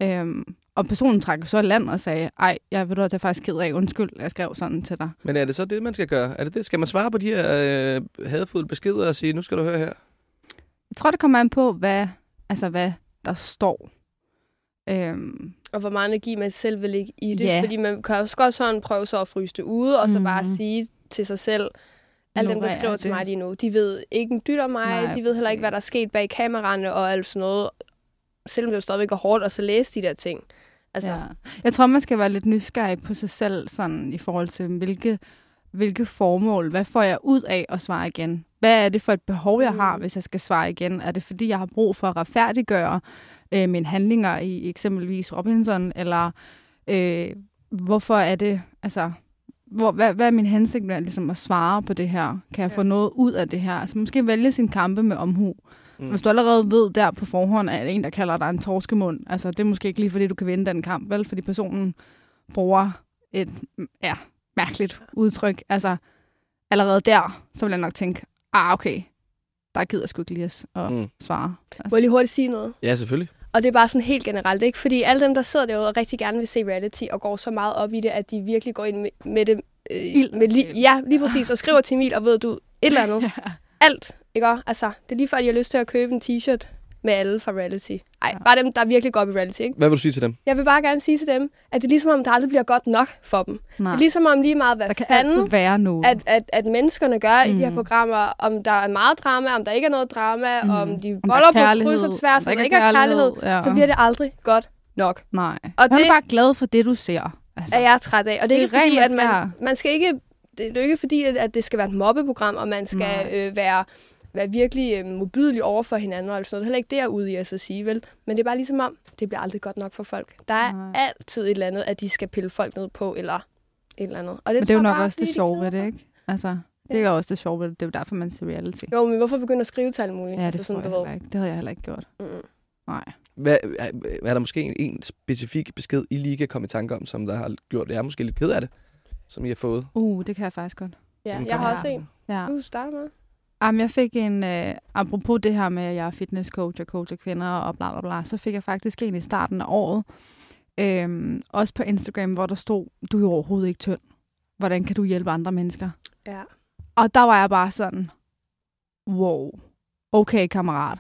Øhm, og personen trak så land og sagde, ej, jeg ved du, det er faktisk ked af, undskyld, jeg skrev sådan til dig. Men er det så det, man skal gøre? Er det det? Skal man svare på de her øh, hadfulde beskeder og sige, nu skal du høre her? Jeg tror, det kommer an på, hvad, altså, hvad der står. Øhm, Og hvor meget energi man selv vil lægge i det. Ja. Fordi man kan også godt sådan prøve så at fryse det ude, og så Mhm. bare sige til sig selv, alle dem, der skriver til mig lige nu, de ved ikke en dyt om mig, Nej, de ved heller ikke, hvad der er sket bag kameraerne og alt sådan noget. Selvom det jo stadigvæk er hårdt at så læse de der ting. Altså, ja. ja. Jeg tror, man skal være lidt nysgerrig på sig selv, sådan i forhold til, hvilke, hvilke formål, hvad får jeg ud af at svare igen? Hvad er det for et behov, jeg har, Mm. hvis jeg skal svare igen? Er det, fordi jeg har brug for at retfærdiggøre øh, mine handlinger i eksempelvis Robinson, eller øh, hvorfor er det, altså, hvor, hvad, hvad er min hensigt med ligesom at svare på det her? Kan jeg Ja. få noget ud af det her? Altså måske vælge sin kampe med omhu. Mm. Så hvis du allerede ved der på forhånd, at en, der kalder dig en torskemund, altså det er måske ikke lige, fordi du kan vinde den kamp, vel? Fordi personen bruger et ja, mærkeligt udtryk. Altså allerede der, så vil jeg nok tænke, ah okay, der gider jeg sgu ikke lige at, Mm. svare. Må Altså, jeg lige hurtigt sige noget? Ja, selvfølgelig. Og det er bare sådan helt generelt, ikke? Fordi alle dem, der sidder derude og rigtig gerne vil se reality og går så meget op i det, at de virkelig går ind med, med det... Øh, Ild med li- ja, lige præcis. Og skriver til Emil, og ved du, et eller andet. Alt, ikke? Altså, det er lige før, at jeg har lyst til at købe en t-shirt med alle fra reality. Ej, Ja. bare dem, der virkelig går op i reality, ikke? Hvad vil du sige til dem? Jeg vil bare gerne sige til dem, at det er ligesom om, der aldrig bliver godt nok for dem. Det Nej, er ligesom om lige meget, hvad der kan fanden være noget. at, at, at menneskerne gør mm. i de her Mm. programmer, om der er meget drama, om der ikke er noget drama, Mm. om de er boller på kærlighed, kryds og tværs, om der ikke er kærlighed, ja. så bliver det aldrig godt nok. Nej. Og Og det... det- er bare glad for det, du ser. Altså, er jeg træt af. Og det er, Det ikke er fordi, rent at man, man skal ikke, det er ikke fordi, at, at det skal være et mobbeprogram, og man skal Nej. øh, være, være virkelig øh, modbydelig over for hinanden, og sådan noget. Det er heller ikke derude i at så sige, vel? Men det er bare ligesom om, det bliver aldrig godt nok for folk. Der er Nej. altid et eller andet, at de skal pille folk ned på, eller et eller andet. Og det Men det er jo nok bare, også det sjove ved det, ikke? Altså, Det er jo også det sjove, ved det. det er jo derfor, man ser reality. Jo, men hvorfor begynde at skrive til alt muligt? Ja, det Altså, forstår sådan, jeg du ved. heller ikke. Det havde jeg heller ikke gjort. Mm. Nej. Hvad, er, er der måske en, en specifik besked, I lige kan komme i tanke om, som der har gjort jer måske lidt ked af det, som I har fået? Uh, det kan jeg faktisk godt. Ja, jeg har også en. Ja. Du starter med. Jamen, jeg fik en, øh, apropos det her med, at jeg er fitnesscoach og coacher kvinder og bla bla bla, så fik jeg faktisk en i starten af året, øhm, også på Instagram, hvor der stod, du er jo overhovedet ikke tynd. Hvordan kan du hjælpe andre mennesker? Ja. Og der var jeg bare sådan, wow, okay kammerat.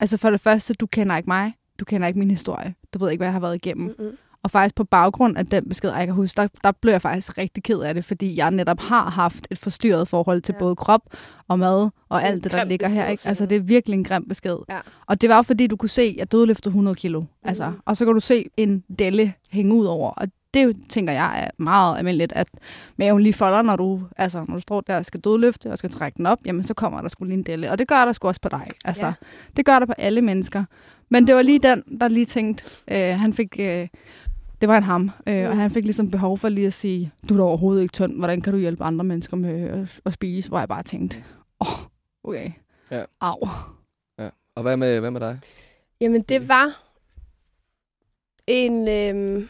Altså for det første, du kender ikke mig, du kender ikke min historie, du ved ikke, hvad jeg har været igennem. Mm-mm. Og faktisk på baggrund af den besked, jeg kan huske, der, der blev jeg faktisk rigtig ked af det, fordi jeg netop har haft et forstyrret forhold til Ja. både krop og mad og alt det, der ligger her. besked, Ikke? Altså, det er virkelig en grim besked. Ja. Og det var fordi, du kunne se, at jeg dødløftede 100 kilo. Mm. Altså, og så kan du se en delle hænge ud over. Og det tænker jeg er meget almindeligt, at maven lige folder, når du, altså, når du står der og skal dødløfte og skal trække den op, jamen så kommer der sgu lige en delle. Og det gør der sgu også på dig. Altså, ja. Det gør der på alle mennesker. Men det var lige den, der lige tænkte, øh, han fik... Øh, det var en ham, øh, Mm. og han fik ligesom behov for lige at sige, du er da overhovedet ikke tynd, hvordan kan du hjælpe andre mennesker med at, at spise? Hvor jeg bare tænkte, åh, oh, okay, Ja. au. Og hvad med, hvad med dig? Jamen, det var en, øhm,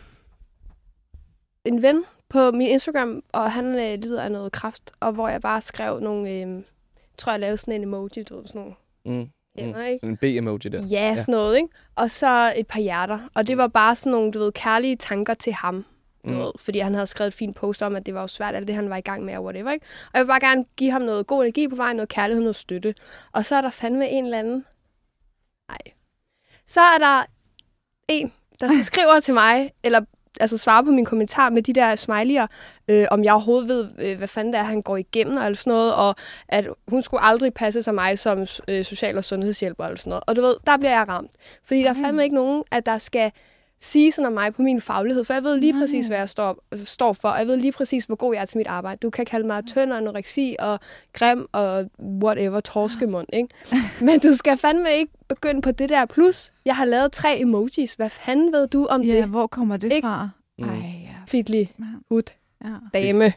en ven på min Instagram, og han øh, lider af noget kraft, og hvor jeg bare skrev nogle, øhm, tror jeg lavede sådan en emoji, du ved, sådan nogle Mm. Hænder, ikke? En B-emoji der. Ja, sådan noget, ikke? Og så et par hjerter, og det var bare sådan nogle, du ved, kærlige tanker til ham. Du Mm. ved, fordi han havde skrevet et fint post om, at det var jo svært, alt det, han var i gang med, og whatever, ikke? Og jeg vil bare gerne give ham noget god energi på vejen, noget kærlighed, noget støtte. Og så er der fandme en eller anden... Nej. Så er der en, der så skriver til mig, eller altså svarer på min kommentar med de der smiley'er, øh, om jeg overhovedet ved, øh, hvad fanden det er, han går igennem, og sådan noget, og at hun skulle aldrig passe sig mig som øh, social- og sundhedshjælper, eller sådan noget. Og du ved, der bliver jeg ramt. Fordi der er Ej. fandme ikke nogen, at der skal sådan om mig på min faglighed, for jeg ved lige Nej. præcis, hvad jeg står, står for, og jeg ved lige præcis, hvor god jeg er til mit arbejde. Du kan kalde mig tynd og anoreksi og grim og whatever, torskemund, ikke? Men du skal fandme ikke begynde på det der plus. Jeg har lavet tre emojis. Hvad fanden ved du om Ja, det? hvor kommer det Ikke? Mm. fra? Ej, ja. Fidli, mand. hud, ja. dame.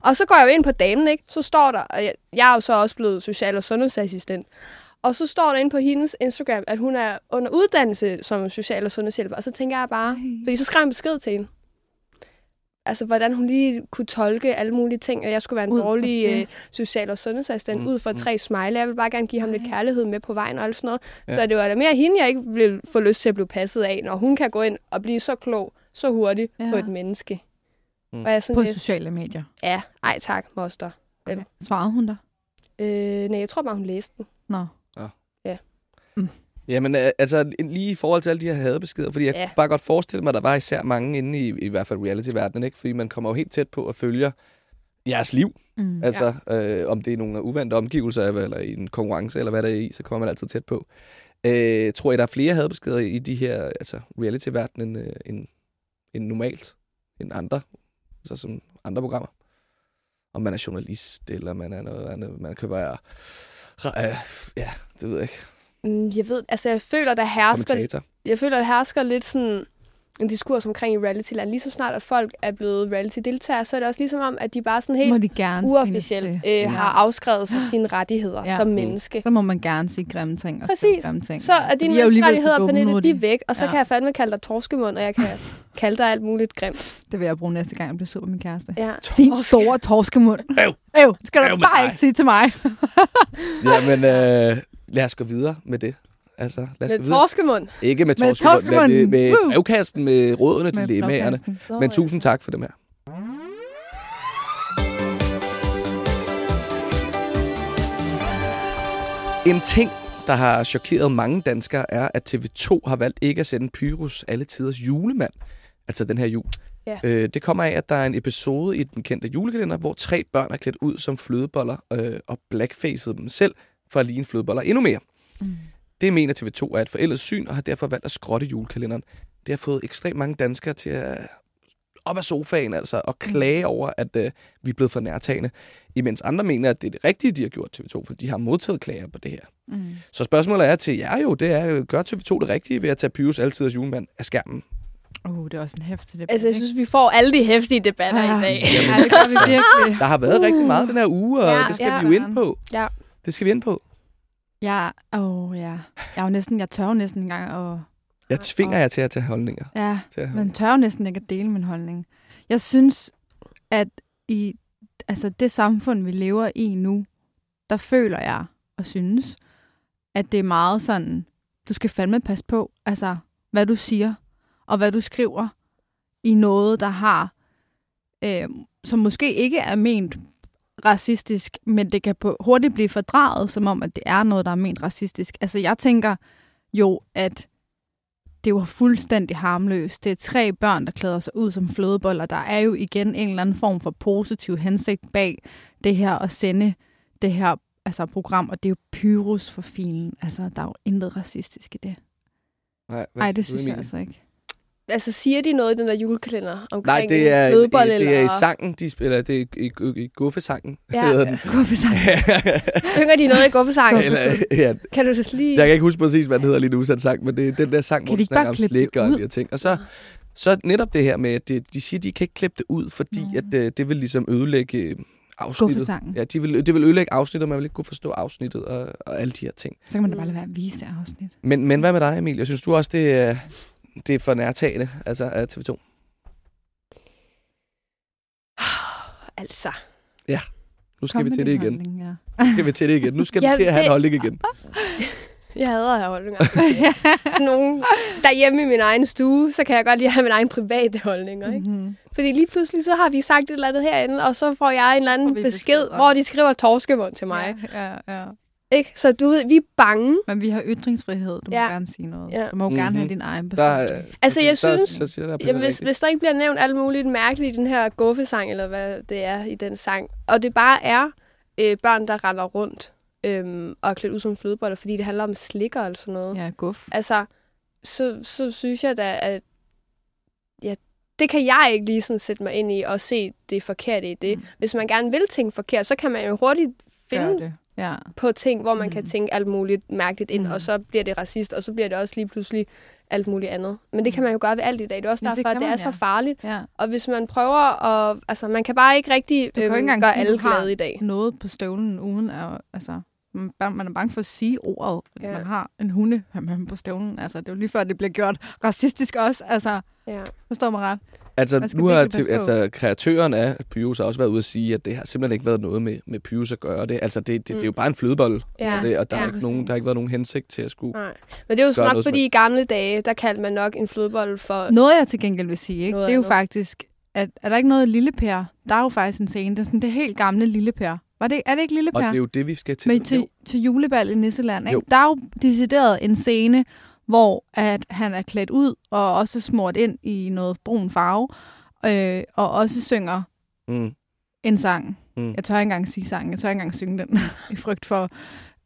Og så går jeg jo ind på damen, ikke? Så står der, og jeg, jeg er jo så også blevet social- og sundhedsassistent. Og så står der inde på hendes Instagram, at hun er under uddannelse som social- og sundhedshjælper. Og så tænker jeg bare, Ej. fordi så skrev jeg en besked til hende. Altså, hvordan hun lige kunne tolke alle mulige ting, og jeg skulle være en dårlig øh, social- og sundhedsassistent Mm, ud fra mm. tre smile. Jeg vil bare gerne give ham lidt Ej. kærlighed med på vejen og alt sådan noget. Ja. Så det var da mere hende, jeg ikke ville få lyst til at blive passet af, når hun kan gå ind og blive så klog, så hurtigt Ja. på et menneske. Mm. Og jeg sådan På lidt, sociale medier. ja, ej tak, moster. Okay. Svarede hun der? Øh, nej, jeg tror bare, hun læste den. Nå. Jamen, øh, altså lige i forhold til alle de her hadebeskeder, fordi jeg ja. Ja. kunne bare godt forestille mig, at der var især mange inde i, i hvert fald reality-verdenen, ikke? Fordi man kommer jo helt tæt på at følge jeres liv. Mm. Altså, øh, om det er nogle uvante omgivelser, eller i en konkurrence, eller hvad der er i, så kommer man altid tæt på. Øh, tror I, der er flere hadebeskeder i de her altså, reality-verdenen end, øh, end, end normalt? End andre? Altså som andre programmer? Om man er journalist, eller man er noget andet. Man kan være... Øh, ja, det ved jeg ikke. Mm, jeg ved, altså jeg føler, der hersker, jeg føler, der hersker lidt sådan en diskurs omkring i reality-land. Lige så snart, at folk er blevet reality-deltagere, så er det også ligesom om, at de bare sådan Må helt de gerne uofficielt øh, det. har afskrevet sig sine rettigheder Ja. ja. som menneske. Så må man gerne sige grimme ting. Og Præcis. grimme ting. Så er dine menneskerettigheder, Pernille, de er væk, og så Ja. kan jeg fandme kalde dig torskemund, og jeg kan kalde dig alt muligt grimt. Det vil jeg bruge næste gang, jeg bliver sur med min kæreste. Ja. Din store torskemund. Øv. Øv, det skal Øv du med bare dig. ikke sige til mig. Jamen, øh, lad os gå videre med det. Altså, lad os Med torskemund. Ikke med Med torskemund, men med, med Woo! brevkasten, med rådene til Med lægemagerne. brevkasten. Nå, Men tusind tak for dem her. En ting, der har chokeret mange danskere, er, at TV2 har valgt ikke at sende Pyrus alle tiders julemand, altså den her jul. Ja. Øh, det kommer af, at der er en episode i den kendte julekalender, hvor tre børn er klædt ud som flødeboller øh, og blackfacede dem selv for at ligne flødeboller endnu mere. Mm. Det mener TV2 er et forældet syn, og har derfor valgt at skrotte julekalenderen. Det har fået ekstremt mange danskere til at op af sofaen altså, og klage over, at øh, vi er blevet for nærtagende. Imens andre mener, at det er det rigtige, de har gjort TV2, for de har modtaget klager på det her. Mm. Så spørgsmålet er til jer jo, det er, gør TV2 det rigtige ved at tage Pyrus altid julemand af skærmen? Uh, det er også en hæftig debat. Altså, jeg synes, vi får alle de hæftige debatter Ah, i dag. Ja, det gør vi virkelig. Der har været uh. rigtig meget den her uge, og Ja, det skal ja. vi jo ind på. Ja. Det skal vi ind på. Ja, åh oh, ja. Jeg er jo næsten, jeg tør jo næsten engang at... Jeg tvinger jer til at tage holdninger. Ja, Til at man tør jo næsten ikke at dele min holdning. Jeg synes, at i altså det samfund, vi lever i nu, der føler jeg og synes, at det er meget sådan, du skal fandme passe på, altså hvad du siger, og hvad du skriver i noget, der har, øh, som måske ikke er ment racistisk, men det kan på, hurtigt blive fordraget, som om, at det er noget, der er ment racistisk. Altså jeg tænker jo, at det var fuldstændig harmløst. Det er tre børn, der klæder sig ud som flødeboller. Der er jo igen en eller anden form for positiv hensigt bag det her at sende det her altså, program, og det er jo pyrus for filen. Altså, der er jo intet racistisk i det. Nej, Nej, det synes jeg altså ikke. Altså, siger de noget i den der julekalender omkring Nej, det er, en flødebolle? det, det er i sangen, de spiller. Det er i, i, i guffesangen, Ja. hedder den. Så? Synger de noget i guffesangen? Eller, ja, Kan du så lige... jeg kan ikke huske præcis, hvad den hedder lige nu, den sang, men det er den der sang, Kan hvor de de snakker om slik og alle de her ting. Og så, så netop det her med, at det, de siger, at de kan ikke klippe det ud, fordi at, øh, det vil ligesom ødelægge øh, afsnittet. Guffesangen. Ja, de vil, det vil ødelægge afsnittet, og man vil ikke kunne forstå afsnittet og, og alle de her ting. Så kan man da bare lade være at vise det afsnit. Men, men hvad med dig, Emil? Jeg synes du også, det er, det er for nærtagende, altså af TV2. Altså. Nu skal Kom vi til det igen. holdning, ja. Nu skal vi til det igen. Nu skal Ja, vi til at have en holdning igen. Jeg hader at have holdninger. Nogle, derhjemme i min egen stue, så kan jeg godt lide at have min egen private holdninger. Ikke? Mm-hmm. Fordi lige pludselig, så har vi sagt et eller andet herinde, og så får jeg en eller anden besked, beskeder. hvor de skriver torskemund til mig. Ja, ja, ja. Ikke? Så du ved, vi er bange. Men vi har ytringsfrihed. Du må Ja. gerne sige noget. Ja. Du må jo gerne Mhm. have din egen Der, person. øh, Altså, jeg så, synes- siger der Jamen, hvis, hvis der ikke bliver nævnt alt muligt mærkeligt i den her guffesang, eller hvad det er i den sang, og det bare er øh, børn, der render rundt øh, og er klædt ud som flødeboller, fordi det handler om slikker eller sådan noget. Ja, guf. Altså, så, så synes jeg da, at ja, det kan jeg ikke lige sådan sætte mig ind i og se det forkerte i det. Mm. Hvis man gerne vil tænke forkert, så kan man jo hurtigt Gør finde det. Ja. på ting, hvor man mm. kan Mm. tænke alt muligt mærkeligt ind, Mm. og så bliver det racist, og så bliver det også lige pludselig alt muligt andet. Men det kan man jo gøre ved alt i dag. Det er også Ja, det derfor, at det er man, så ja. farligt. ja. Og hvis man prøver at... Altså, man kan bare ikke rigtig Du øhm, ikke gøre alle glade i dag. noget på støvlen, uden at... Altså, man er bange- er for at sige ordet, at Ja. man har en hunde på støvlen. Altså, det er jo lige før, det bliver gjort racistisk også. Altså, Ja. forstår mig ret? Altså, nu har til, altså, kreatøren af Pyrus har også været ude at sige, at det har simpelthen ikke været noget med, med Pyrus at gøre. Det, altså, det, det, det er jo Mm. bare en flødebolle, Ja. og, det, og der, ja, er ikke nogen, der har ikke været nogen hensigt til at skulle... Nej. Men det er jo Gør nok, noget fordi i gamle dage, der kaldte man nok en flodbold for... Noget, jeg til gengæld vil sige, ikke? Noget det er jo andet. faktisk... At, er der ikke noget Lille Per? Der er jo faktisk en scene. Det er sådan det helt gamle Lille Per. Var det, er det ikke Lille Og Per? det er jo det, vi skal til. Men til, Jo. til julebal i Nisseland, ikke? Jo. Der er jo decideret en scene, hvor at han er klædt ud og også smurt ind i noget brun farve, øh, og også synger Mm. en sang. Mm. Jeg tør ikke engang sige sangen, jeg tør ikke engang synge den, i frygt for,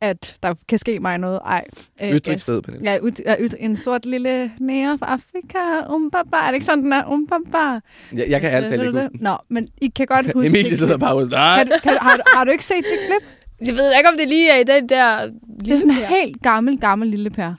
at der kan ske mig noget. Ej, øh, Ytringsfrihed, Pernille. Ja, ud, ja, ud, en sort lille nære fra Afrika, umbaba. Er det ikke sådan, den er? Umbaba. Jeg, jeg kan altid ikke huske den. Nå, men I kan godt huske Emilie det sidder bare Nej, Kan, kan, har, du, har du ikke set det klip? Jeg ved ikke, om det lige er i den der... Det er sådan en helt gammel, gammel lille per.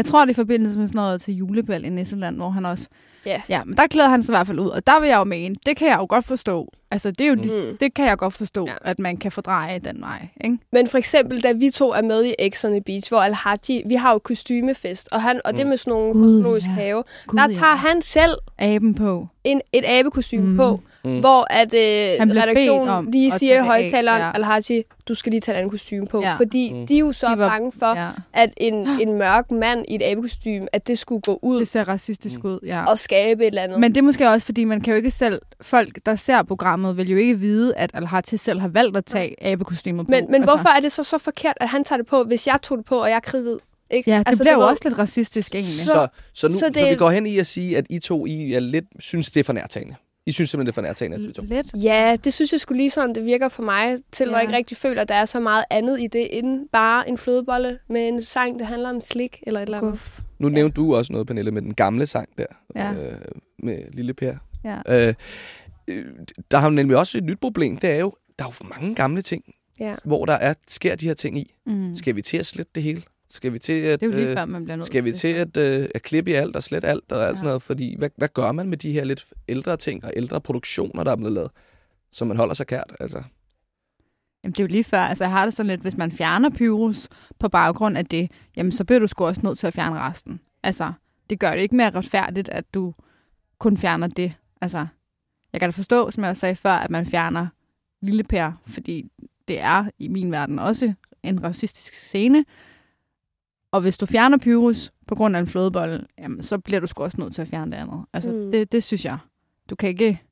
Jeg tror, det er i forbindelse med sådan noget til julebal i Nisseland, hvor han også... Ja. Ja, men der klæder han sig i hvert fald ud. Og der vil jeg jo mene, det kan jeg jo godt forstå. Altså, det, er jo mm. Mm. det kan jeg godt forstå, Ja. ja. at man kan fordreje den vej. Ikke? Men for eksempel, da vi to er med i X on the Beach, hvor Al-Haji, vi har jo kostymefest, og, han, og det Mm. med sådan nogle kosmologisk ja. have, Gud, der tager han selv aben på. en, et abekostyme mm. på, Mm. hvor at øh, redaktionen lige siger i det højtaleren, ja. Al-Haji, du skal lige tage et andet kostume på. Ja. Fordi Mm. de er jo så De var- bange for, Ja. at en, en mørk mand i et abekostyme, at det skulle gå ud Det ser racistisk Mm. ud, ja. og skabe et eller andet. Men det er måske også, fordi man kan jo ikke selv... Folk, der ser programmet, vil jo ikke vide, at Al-Hati selv har valgt at tage abekostymer på. men, men altså. hvorfor er det så så forkert, at han tager det på, hvis jeg tog det på, og jeg er kridhvid? Ikke? Ja, det altså, bliver du jo også lidt racistisk egentlig. Så- Så, nu, så så, det- så vi går hen i at sige, at I to I er lidt, synes, det er for nærtagende. I synes simpelthen, det er for nærtagende af TV2. Lidt. Ja, det synes jeg skulle lige sådan, det virker for mig til, hvor Ja. jeg ikke rigtig føler, at der er så meget andet i det, end bare en flødebolle med en sang, der handler om slik eller et eller andet. Nu nævnte du også noget, Pernille, med den gamle sang der, Ja. øh, med Lille Per. Ja. Øh, øh, der har jo nemlig også et nyt problem, det er jo, der er jo mange gamle ting, Ja. hvor der er, sker de her ting i. Mm. Skal vi til at slette det hele? Skal vi til at, Det er jo lige øh, før, man bliver nødt skal vi til at, øh, at klippe i alt og slet alt og alt Ja. sådan noget? Fordi hvad, hvad gør man med de her lidt ældre ting og ældre produktioner, der er blevet lavet, som man holder sig kært? Altså, Jamen, det er jo lige før. Altså, jeg har det sådan lidt, hvis man fjerner Pyrus på baggrund af det, jamen, så bliver du sgu også nødt til at fjerne resten. Altså, det gør det ikke mere retfærdigt, at du kun fjerner det. Altså, jeg kan da forstå, som jeg også sagde før, at man fjerner Lille Per, fordi det er i min verden også en racistisk scene. Og hvis du fjerner Pyrus på grund af en flødebolle, jamen, så bliver du sgu også nødt til at fjerne det andet. Altså, Mm. det, det synes jeg. Du kan ikke...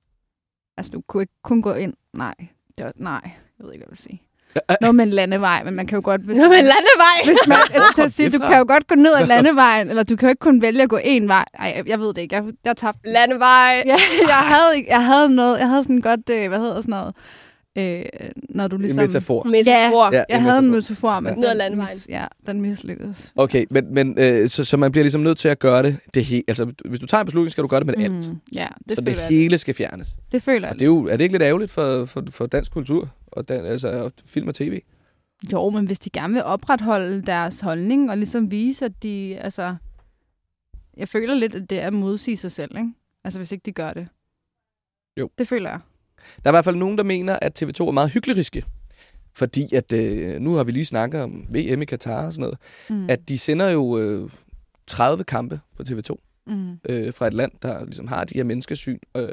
Altså, du kunne ikke kun gå ind... Nej, det var, nej, jeg ved ikke, hvad jeg vil sige. Noget med en landevej, men man kan jo godt... Hvis, Nå, men landevej! hvis man, til at sige, du kan jo godt gå ned ad landevejen, eller du kan jo ikke kun vælge at gå én vej. Nej, jeg, ved det ikke. Jeg, jeg tabte. Landevej! Ja, jeg havde, ikke- jeg havde noget, jeg havde sådan godt, øh, hvad hedder sådan noget, øh, når du en ligesom... metafor. Metafor. Ja. Jeg en havde en metafor. metafor, men Ja. Den mis- Ja, den mislykkedes. Okay, men, men øh, så, så man bliver ligesom nødt til at gøre det, det he- altså hvis du tager en beslutning, skal du gøre det med det alt. Mm, ja, det så det jeg. hele skal fjernes. Det føler Og jeg. det er, jo, er det ikke lidt ærgerligt for, for, for dansk kultur og dan, altså, og film og tv? Jo, men hvis de gerne vil opretholde deres holdning, og ligesom vise, at de, altså... Jeg føler lidt, at det er at modsige sig selv, ikke? Altså, hvis ikke de gør det. Jo. Det føler jeg. Der er i hvert fald nogen, der mener, at TV2 er meget hykleriske. Fordi at, øh, nu har vi lige snakket om VM i Katar og sådan noget, Mm. at de sender jo øh, 30 kampe på TV2 Mm. øh, fra et land, der ligesom har de her menneskesyn, øh,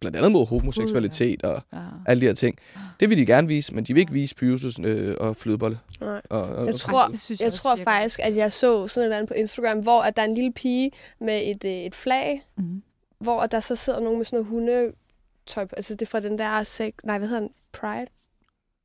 blandt andet mod homoseksualitet og Ja. alle de her ting. Det vil de gerne vise, men de vil ikke vise Pyrus øh, og flødebolle. Nej. Og, og, Jeg og- tror, det synes jeg også tror faktisk, at jeg så sådan et eller andet på Instagram, hvor at der er en lille pige med et, øh, et flag, Mm. hvor der så sidder nogen med sådan noget hundetøj. På. Altså det er fra den der sek... Nej, hvad hedder den? Pride? ja,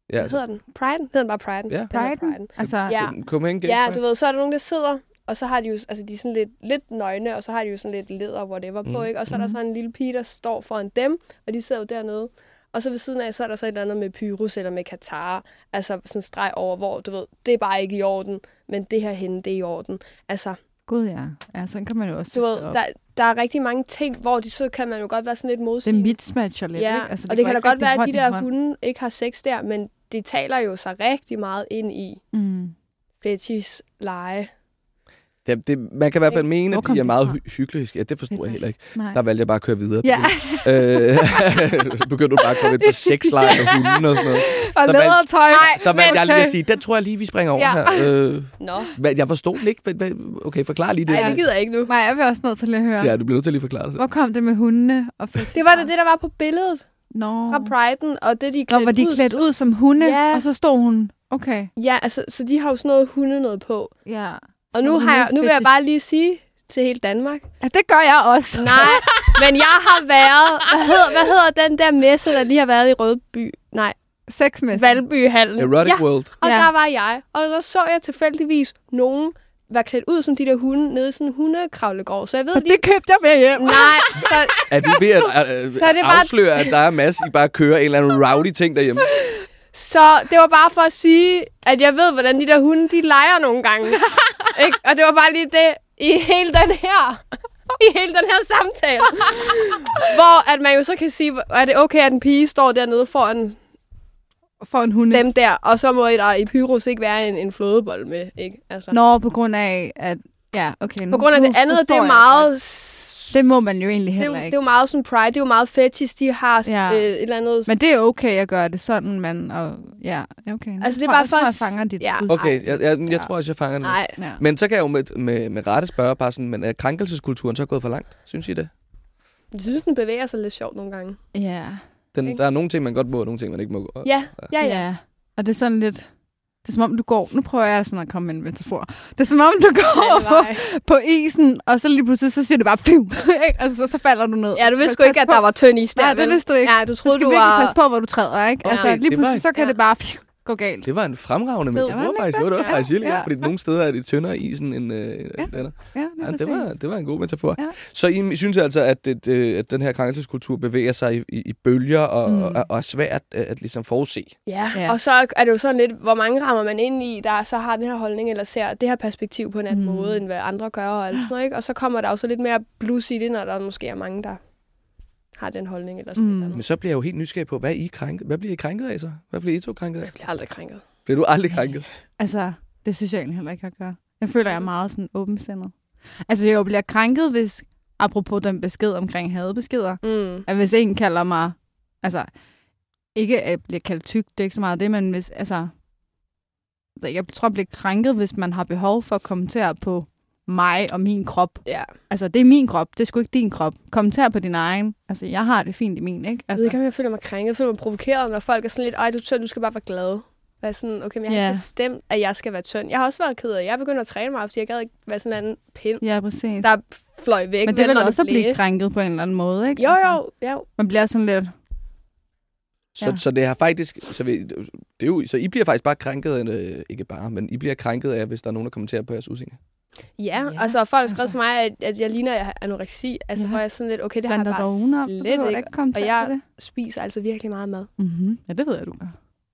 Hvad altså, hedder den? Pride? Hedder den bare Pride? Ja. Priden? Priden. Altså, Ja. Copenhagen Gay Ja, Pride. du ved, så er der nogen, der sidder, og så har de jo, altså de er sådan lidt, lidt nøgne, og så har de jo sådan lidt læder, whatever Mm. på, ikke? Og så er der Mm. så en lille pige, der står foran dem, og de sidder jo dernede. Og så ved siden af, så er der så et eller andet med Pyrus eller med Katar. Altså sådan en streg over, hvor du ved, det er bare ikke i orden, men det her henne, det er i orden. Altså, Gud ja. Ja, sådan kan man jo også du ved, sætte det op. der, der er rigtig mange ting, hvor de så kan man jo godt være sådan lidt Det modsigende. mismatcher lidt, ja, ikke? altså, og det kan da godt være, at de der hunde ikke har sex der, men de taler jo sig rigtig meget ind i Mm. fetish leje. Det, det, man kan i hvert fald mene, Hvor at de er meget hy- hykleriske. Ja, det forstår jeg heller ikke. Nej. Der valgte jeg bare at køre videre. Ja, Øh, begyndte du bare at komme ind på sexleje med hunden og sådan noget. og Så lædertøj. Nej, Så valgte jeg lige okay. at sige, den tror jeg lige, vi springer over Ja. her. Øh, Nå, hvad, jeg forstod den ikke. Okay, forklar lige det. nej, det gider jeg ikke nu. Nej, jeg vil også nødt til at høre. Ja, du bliver nødt til at lige forklare det. Hvor kom det med hundene? Og Det var det, der var på billedet Nå. fra Pride'en, og det, de er Nå, klædt var de ud. klædt ud som hunde, Ja. og så stod hun. Okay, Ja, altså, så de har jo sådan noget hunde noget på. ja. Og nu, Så har jeg, nu vil jeg bare lige sige til hele Danmark. Ja, det gør jeg også. Nej, men jeg har været... Hvad hedder, hvad hedder den der messe, der lige har været i Rødby? Nej, Sexmæssigt. Valbyhallen. Erotic Ja, World. og Ja. der var jeg. Og der så jeg tilfældigvis nogen være klædt ud som de der hunde nede i sådan en hundekravlegård. Så jeg ved Så lige... det købte jeg med hjem. Nej, så Er du ved at øh, Så er det bare- afsløre, at der er masser, I bare kører en eller anden rowdy ting derhjemme? Så det var bare for at sige, at jeg ved, hvordan de der hunde, de leger nogle gange. ikke? Og det var bare lige det i hele den her i hele den her samtale. hvor at man jo så kan sige, er det okay, at en pige står dernede foran For en hunde. dem der, og så må der i Pyrus ikke være en, en flådebold med, ikke? Altså. Nå, på grund af, at... Ja, okay. Nu, På grund af nu det andet, det er jeg meget... godt. Det må man jo egentlig Det er, heller det er ikke. jo meget sådan pride, det er jo meget fetish, de har Ja. øh, et eller andet... Men det er okay at gøre det sådan, man... Og, ja, okay. Nu Altså, det er bare for jeg at- fanger dit Ja. budskab. Okay, jeg, jeg, jeg Ja. tror også, jeg fanger det. Nej, Ja. Men så kan jeg jo med, med, med rette spørge bare sådan, men er krænkelseskulturen så gået for langt? Synes I det? jeg synes, den bevæger sig lidt sjovt nogle gange. Ja. Den, Ikke? der er nogle ting, man godt må, og nogle ting, man ikke må. Ja, ja, ja. ja. Og det er sådan lidt... Det er som om, du går... Nu prøver jeg sådan at komme med en metafor. Det er som om, du går på, på isen, og så lige pludselig, så siger det bare... Fiv, ikke? altså, så, så falder du ned. Ja, du vidste sgu ikke, pas at på. der var tynd is der, Nej, det vidste du ikke. Ja, du Du troede, skal du, var... passe på, hvor du træder, ikke? Ja. Altså, lige pludselig, så kan Ja. det bare fiv, gå galt. Det var en fremragende Fed. metafor, Ja, faktisk. det Det var var faktisk ja. godt, fordi nogle steder er det tyndere isen end... Øh, Ja. andet. Ja, Ja, det, var, det var en god metafor. Ja. Så I synes altså, at, det, at den her krænkelseskultur bevæger sig i, i, i bølger og, Mm. og, og er svært at, at ligesom forudse? Ja. Ja. ja, og så er det jo sådan lidt, hvor mange rammer man ind i, der så har den her holdning, eller ser det her perspektiv på en anden Mm. mm. måde, end hvad andre gør og alt sådan noget, ikke? Og så kommer der jo så lidt mere blus i det, når der måske er mange, der har den holdning, eller sådan Mm. mm. noget. Men så bliver jeg jo helt nysgerrig på, hvad, er I krænket? hvad bliver I krænket af så? Hvad bliver I to krænket af? Jeg bliver aldrig krænket. Bliver du aldrig krænket? Altså, det synes jeg egentlig heller ikke, jeg gør. Jeg føler, jeg er meget sådan åbensindet. Altså, jeg bliver krænket, hvis, apropos den besked omkring hadebeskeder, Mm. at hvis en kalder mig, altså, ikke at jeg bliver kaldt tyk, det er ikke så meget det, men hvis, altså, jeg tror, jeg bliver krænket, hvis man har behov for at kommentere på mig og min krop. Ja. Altså, det er min krop, det er sgu ikke din krop. Kommenter på din egen. Altså, jeg har det fint i min, ikke? Jeg ved Altså, ikke, om jeg føler mig krænket. Jeg føler mig provokeret, når folk er sådan lidt, ej, du er tynd, du skal bare være glad. Være sådan, okay, men jeg har Ja. ikke bestemt, at jeg skal være tynd. Jeg har også været ked af, jeg er begyndt at træne mig, fordi jeg gad ikke være sådan en pind, ja, præcis. der fløj væk. men det vil når også at blive krænket på en eller anden måde, ikke? Jo, Altså, jo, jo. Man bliver sådan lidt, Så, Ja. så det har faktisk, så, vi, det er jo, så I bliver faktisk bare krænket, ikke bare, men I bliver krænket af, hvis der er nogen, der kommenterer på jeres udseende. Ja, Ja, altså folk har skrevet altså. til mig, at, at jeg ligner, at jeg har anoreksi. Altså, Ja. hvor jeg er sådan lidt, okay, det har blandt jeg dig bare vågen op. slet ikke. ikke komme Og jeg det. spiser altså virkelig meget mad. Mm-hmm. Ja, det ved jeg, du gør.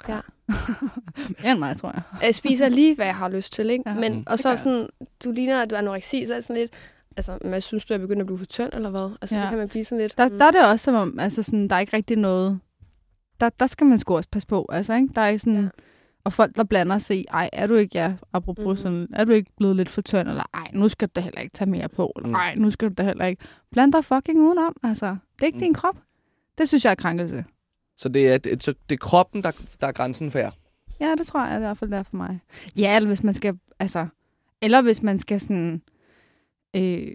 Ja. Mere end mig, tror jeg. Jeg spiser lige, hvad jeg har lyst til, ikke? Ja, Men, og så sådan, du ligner, at du er anoreksi, så er jeg sådan lidt, altså, men synes du, er begyndt at blive for tynd, eller hvad? Altså, Ja. det kan man blive sådan lidt. Der, mm. der er det også som om, altså sådan, der er ikke rigtig noget... Der, der skal man sgu også passe på, altså, ikke? Der er ikke sådan... Ja. Og folk, der blander sig i, ej, er du ikke, ja, apropos mm. sådan, er du ikke blevet lidt for tynd, eller ej, nu skal du da heller ikke tage mere på, eller Mm. ej, nu skal du da heller ikke. Bland dig fucking udenom, altså. Det er ikke Mm. din krop. Det synes jeg er krænkelse. Så det er, det, så det er kroppen, der, der er grænsen for jer. Ja, det tror jeg i hvert fald, det er for mig. Ja, eller hvis man skal, altså, eller hvis man skal sådan, øh,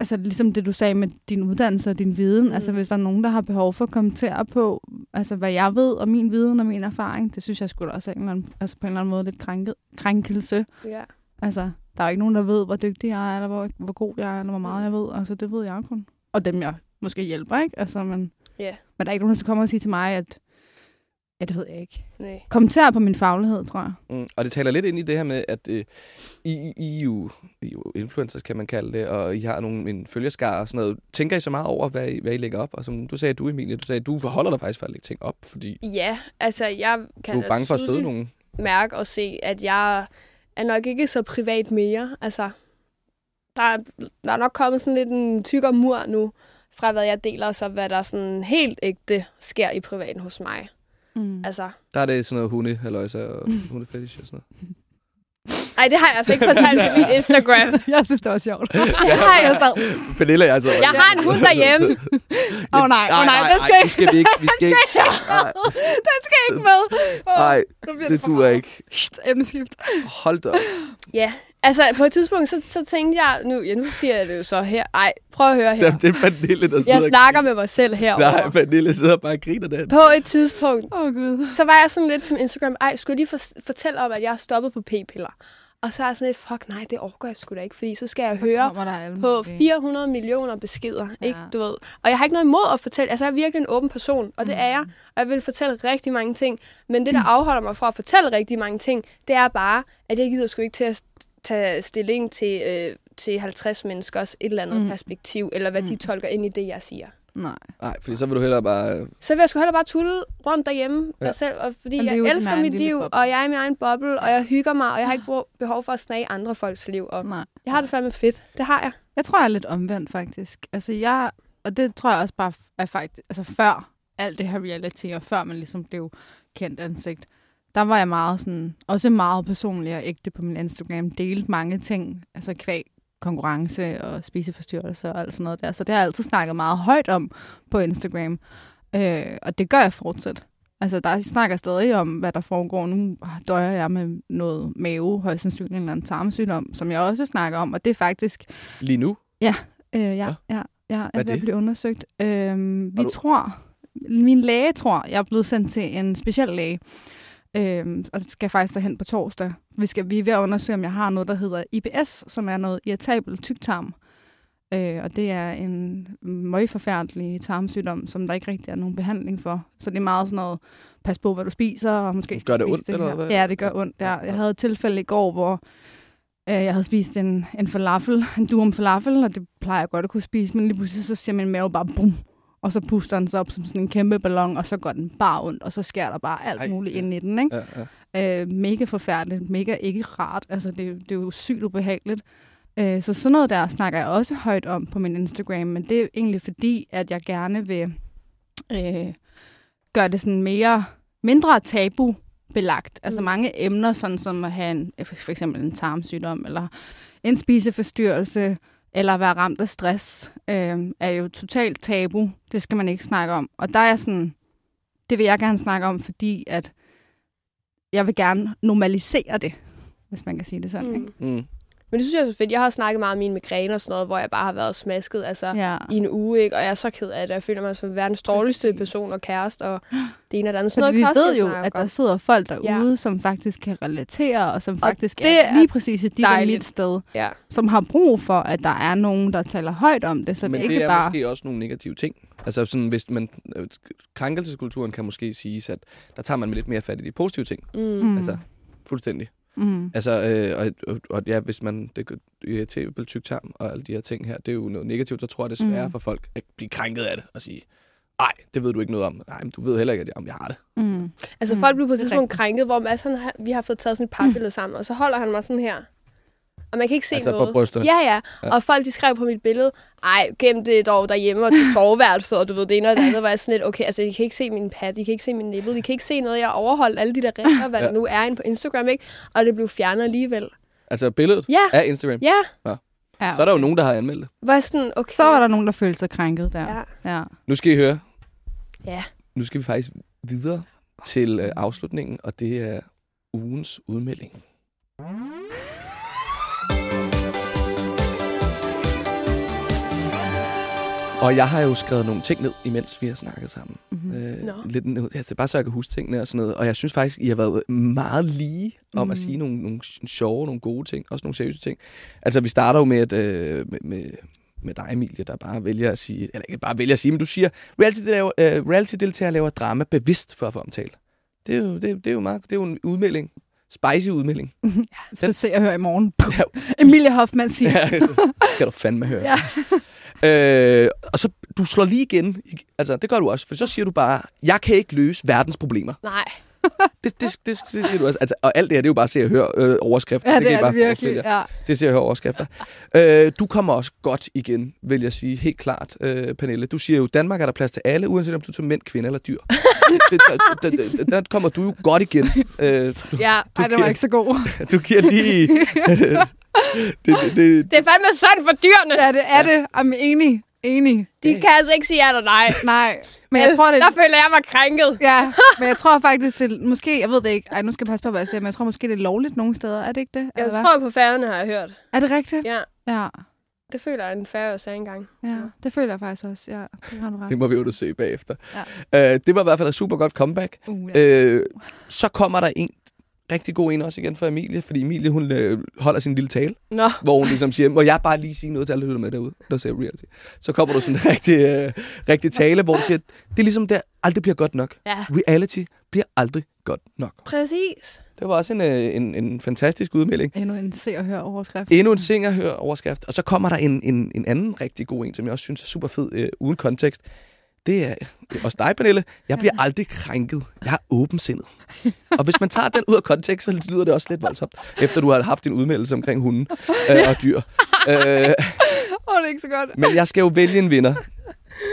altså ligesom det, du sagde med din uddannelse og din viden, Mm. mm. altså hvis der er nogen, der har behov for at kommentere på, altså hvad jeg ved, og min viden og min erfaring, det synes jeg skulle også er en eller anden, altså på en eller anden måde lidt krænket, krænkelse. Ja. Altså, der er jo ikke nogen, der ved, hvor dygtig jeg er, eller hvor, hvor god jeg er, eller hvor meget jeg ved. Altså, det ved jeg kun. Og dem, jeg måske hjælper, ikke? Altså, men, Ja. men der er ikke nogen, der skal komme og sige til mig, at, ja, det ved jeg ikke. Nej. Kommentere på min faglighed, tror jeg. Mm. Og det taler lidt ind i det her med, at øh, I, I, I, jo, I jo influencers, kan man kalde det, og I har nogle en følgerskare og sådan noget. Tænker I så meget over, hvad I, hvad I lægger op? Og som du sagde, du Emilie, du sagde, du forholder dig faktisk for at lægge ting op, fordi Ja, altså, jeg kan du er bange for at støde nogen. mærke og se, at jeg er nok ikke så privat mere. Altså, der er, der er nok kommet sådan lidt en tykkere mur nu, fra hvad jeg deler, og så hvad der sådan helt ægte sker i privaten hos mig. Mm. Altså, Der er det sådan noget hunde, halløjsa og hundefetish og sådan noget. ej, det har jeg altså ikke fortalt på min Instagram. jeg synes, det var sjovt. Jeg har, jeg, så, Pernille er altså... jeg har en hund derhjemme. Åh oh, nej, åh oh, nej, den skal, nej, det skal vi ikke. Vi skal ikke. Nej, den skal ikke med. Oh, nej, bliver det for duer ikke. Pst, emneskift. Hold da op. Ja, altså på et tidspunkt, så, så tænkte jeg, nu, ja, nu siger jeg det jo så her. Ej, prøv at høre her. Jamen, det er Pernille, der sidder Jeg snakker med mig selv Nej, herovre. Pernille sidder bare og griner der. På et tidspunkt, Åh, oh, Gud. så var jeg sådan lidt som Instagram, ej, skulle jeg lige for, fortælle om, at jeg er stoppet på p-piller? Og så er jeg sådan lidt, fuck nej, det overgår jeg sgu da ikke, fordi så skal jeg høre der alle på mulige. 400 millioner beskeder, Ja. ikke, du ved. Og jeg har ikke noget imod at fortælle, altså jeg er virkelig en åben person, og det Mm. er jeg, og jeg vil fortælle rigtig mange ting. Men det, der afholder mig fra at fortælle rigtig mange ting, det er bare, at jeg gider sgu ikke til at tage stilling til, øh, til 50 menneskers et eller andet Mm. perspektiv, eller hvad de Mm. tolker ind i det, jeg siger. Nej. Nej, fordi så vil du hellere bare... øh, Så vil jeg sgu heller bare tulle rundt derhjemme Ja. ja. selv, og fordi jeg elsker mit liv, boble. og jeg er i min egen boble, og jeg hygger mig, og jeg har ikke brug- behov for at snage andre folks liv. Og Nej. jeg har det fandme fedt. Det har jeg. Jeg tror, jeg er lidt omvendt, faktisk. Altså, jeg... Og det tror jeg også bare er faktisk... Altså, før alt det her reality, og før man ligesom blev kendt ansigt, der var jeg meget sådan... Også meget personlig og ægte på min Instagram. Delte mange ting, altså kvæg konkurrence og spiseforstyrrelser og alt sådan noget der. Så det har jeg altid snakket meget højt om på Instagram. Øh, og det gør jeg fortsat. Altså, der jeg snakker stadig om, hvad der foregår. Nu døjer jeg med noget mave, højst sandsynligt en eller anden tarmsygdom, som jeg også snakker om. Og det er faktisk Lige nu? Øh, ja, ja, ja, ja, er ved det? at blive undersøgt. Øhm, vi du- tror, min læge tror, jeg er blevet sendt til en speciel læge, øhm, og det skal jeg faktisk derhen på torsdag. Vi, skal, vi er ved at undersøge, om jeg har noget, der hedder IBS, som er noget irritabel tyktarm. Øh, og det er en møgforfærdelig tarmsygdom, som der ikke rigtig er nogen behandling for. Så det er meget sådan noget, pas på, hvad du spiser, og måske Gør det ondt, eller her. hvad? Ja, det gør ondt. Ja. Jeg havde et tilfælde i går, hvor øh, jeg havde spist en, en falafel, en durum falafel, og det plejer jeg godt at kunne spise, men lige pludselig så siger min mave bare bum, og så puster den sig op som sådan en kæmpe ballon, og så går den bare ondt, og så sker der bare alt Ej, muligt ja. ind i den, ikke? Ja, ja. Øh, mega forfærdeligt, mega ikke rart. Altså, det, det er jo sygt ubehageligt. Øh, så sådan noget der snakker jeg også højt om på min Instagram, men det er egentlig fordi, at jeg gerne vil øh, gøre det sådan mere, mindre tabu belagt. Altså Mm. mange emner, sådan som at have en, for eksempel en tarmsygdom, eller en spiseforstyrrelse, eller være ramt af stress, øh, er jo totalt tabu. Det skal man ikke snakke om. Og der er sådan, det vil jeg gerne snakke om, fordi at jeg vil gerne normalisere det, hvis man kan sige det sådan. Mm. Ikke? Mm. Men det synes jeg er så fedt. Jeg har snakket meget om mine migræne og sådan noget, hvor jeg bare har været smasket altså, ja. I en uge, ikke? og jeg er så ked af det. Jeg føler mig som verdens dårligste Præcis. person og kæreste, og det ene og det andet. Sådan vi noget også ved jo, at der om. sidder folk derude, Ja. som faktisk kan relatere, og som Og faktisk det er er lige præcis et dit og dejligt. mit sted, Ja. som har brug for, at der er nogen, der taler højt om det, så Men det det ikke er bare... måske også nogle negative ting. Altså sådan, hvis man... øh, Krænkelseskulturen kan måske siges, at der tager man lidt mere fat i de positive ting. Mm. Mm. Altså, fuldstændig. Mm. Altså, øh, og, og, og ja, hvis man... Det irritabel tyktarm og alle de her ting her, det er jo noget negativt, så tror jeg, det er sværere Mm. for folk at blive krænket af det og sige, nej, det ved du ikke noget om. Nej, men du ved heller ikke, at jeg, om jeg har det. Mm. Altså Mm, folk blev på et det tidspunkt krænket, hvor Mads, han, vi har fået taget sådan et pakbillede sammen, og så holder han mig sådan her. Og man kan ikke se Altså på noget. brysterne. Ja, ja, Ja. Og folk, de skrev på mit billede, ej, gem det dog derhjemme og til soveværelset, og du ved, det ene og det andet, var jeg sådan lidt, okay, altså, I kan ikke se min pad, I kan ikke se min nipple, I kan ikke se noget, jeg har overholdt alle de der regler, hvad Ja. der nu er inde på Instagram, ikke? Og det blev fjernet alligevel. Altså billedet Ja, af Instagram. ja, Ja, Så er der jo nogen, der har anmeldt det. var sådan, okay. Så var der nogen, der følte sig krænket der. Ja. Ja. Nu skal I høre. Ja. Nu skal vi faktisk videre til øh, afslutningen, og det er ugens udmelding. Og jeg har jo skrevet nogle ting ned, imens vi har snakket sammen. Mm-hmm. Øh, Nå. lidt ned, altså bare så jeg kan huske tingene og sådan noget. Og jeg synes faktisk, I har været meget lige om mm. at Mhm. sige nogle, nogle sjove, nogle gode ting, også nogle seriøse ting. Altså vi starter jo med, at, øh, med, med, med dig, Emilie, der bare vælger at sige, eller ikke bare vælger at sige, men du siger, reality-deltager øh, reality laver drama bevidst for at få omtale. Det er jo, det, er- det er jo meget, det er jo en udmelding. Spicy udmelding. Skal se og høre i morgen. Ja. Emilie Hoffmann siger. Ja, det skal du fandme høre. Ja. Øh, og så, du slår lige igen. Altså, det gør du også. For så siger du bare, jeg kan ikke løse verdens problemer. Nej, Det, det, det, det siger du også. Altså, og alt det her, det er jo bare se og høre øh, overskrifter. Ja, det, kan I er bare det virkelig. Ja. Det ser jeg høre overskrifter. øh, du kommer også godt igen, vil jeg sige. Helt klart, øh, Pernille. Du siger jo, Danmark er der plads til alle, uanset om du tager mænd, kvinder eller dyr. det, det, der, der, der, der kommer du jo godt igen. Øh, du, ja. Ej, det var ikke så god. du giver lige... det, det, det, Det er fandme synd for dyrene. Ja, det er det. I'm enig. Enig. De kan altså ikke sige ja eller nej. Nej, men jeg tror, det Der føler jeg mig krænket. Ja, men jeg tror faktisk, det er, måske, jeg ved det ikke, ej, nu skal jeg passe på, hvad jeg siger, men jeg tror måske, det er lovligt nogle steder. Er det ikke det? Jeg Eller hvad? tror på færgerne, har jeg hørt. Er det rigtigt? Ja, Ja, det føler jeg, en færge sagde engang. ja, det føler jeg faktisk også. Ja, det har du ret. det må vi jo se bagefter. Ja. Øh, det var i hvert fald et super godt comeback. Uh, ja. Øh, så kommer der en rigtig god en også igen for Emilie, fordi Emilie hun øh, holder sin lille tale, Nå, hvor hun ligesom siger, må jeg bare lige sige noget til alle, der lytter med derude, der ser reality. Så kommer du sådan en rigtig, øh, rigtig tale, hvor du siger, det er ligesom der, aldrig bliver godt nok. ja. Reality bliver aldrig godt nok. Præcis. Det var også en, øh, en, en fantastisk udmelding. Endnu en se og høre overskrift. Endnu en singer hører overskrift. Og så kommer der en, en, en anden rigtig god en, som jeg også synes er super fed, øh, uden kontekst. Det er det også dig, Pernille. Jeg bliver aldrig krænket. Jeg er åbensindet. Og hvis man tager den ud af kontekst, så lyder det også lidt voldsomt, efter du har haft en udmeldelse omkring hunden øh, og dyr. Øh, Åh, oh, det er ikke så godt. men jeg skal jo vælge en vinder.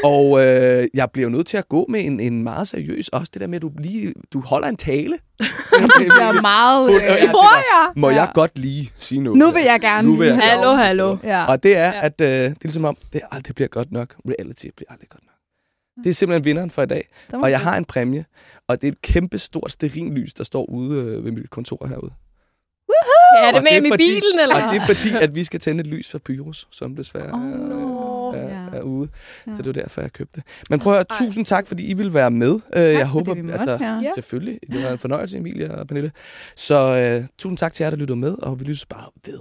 Og øh, jeg bliver jo nødt til at gå med en, en meget seriøs, også det der med, at du lige du holder en tale. Jeg er meget... Hun- Øh, ja, det var- Må Ja. jeg godt lige sige noget? nu vil jeg gerne Nu vil jeg Hallo, hallo. Ja. Og det er, at øh, det er ligesom om, det aldrig bliver godt nok. Reality bliver aldrig godt nok. Det er simpelthen vinderen for i dag. Og jeg har en præmie, og det er et kæmpe stort sterinlys, der står ude øh, ved mit kontor herude. Ja, er det Og med det er hjem i fordi- bilen, eller? Og det er fordi, at vi skal tænde et lys for Pyrus, som desværre er, Nå. er, er ude. Ja. Så det var derfor, jeg købte det. Men prøv at høre, Ej. tusind tak, fordi I vil være med. Øh, jeg håber, fordi måtte, altså, ja. Selvfølgelig. Det var en fornøjelse, Emilie og Pernille. Så øh, tusind tak til jer, der lyttede med, og vi lyttes bare ved.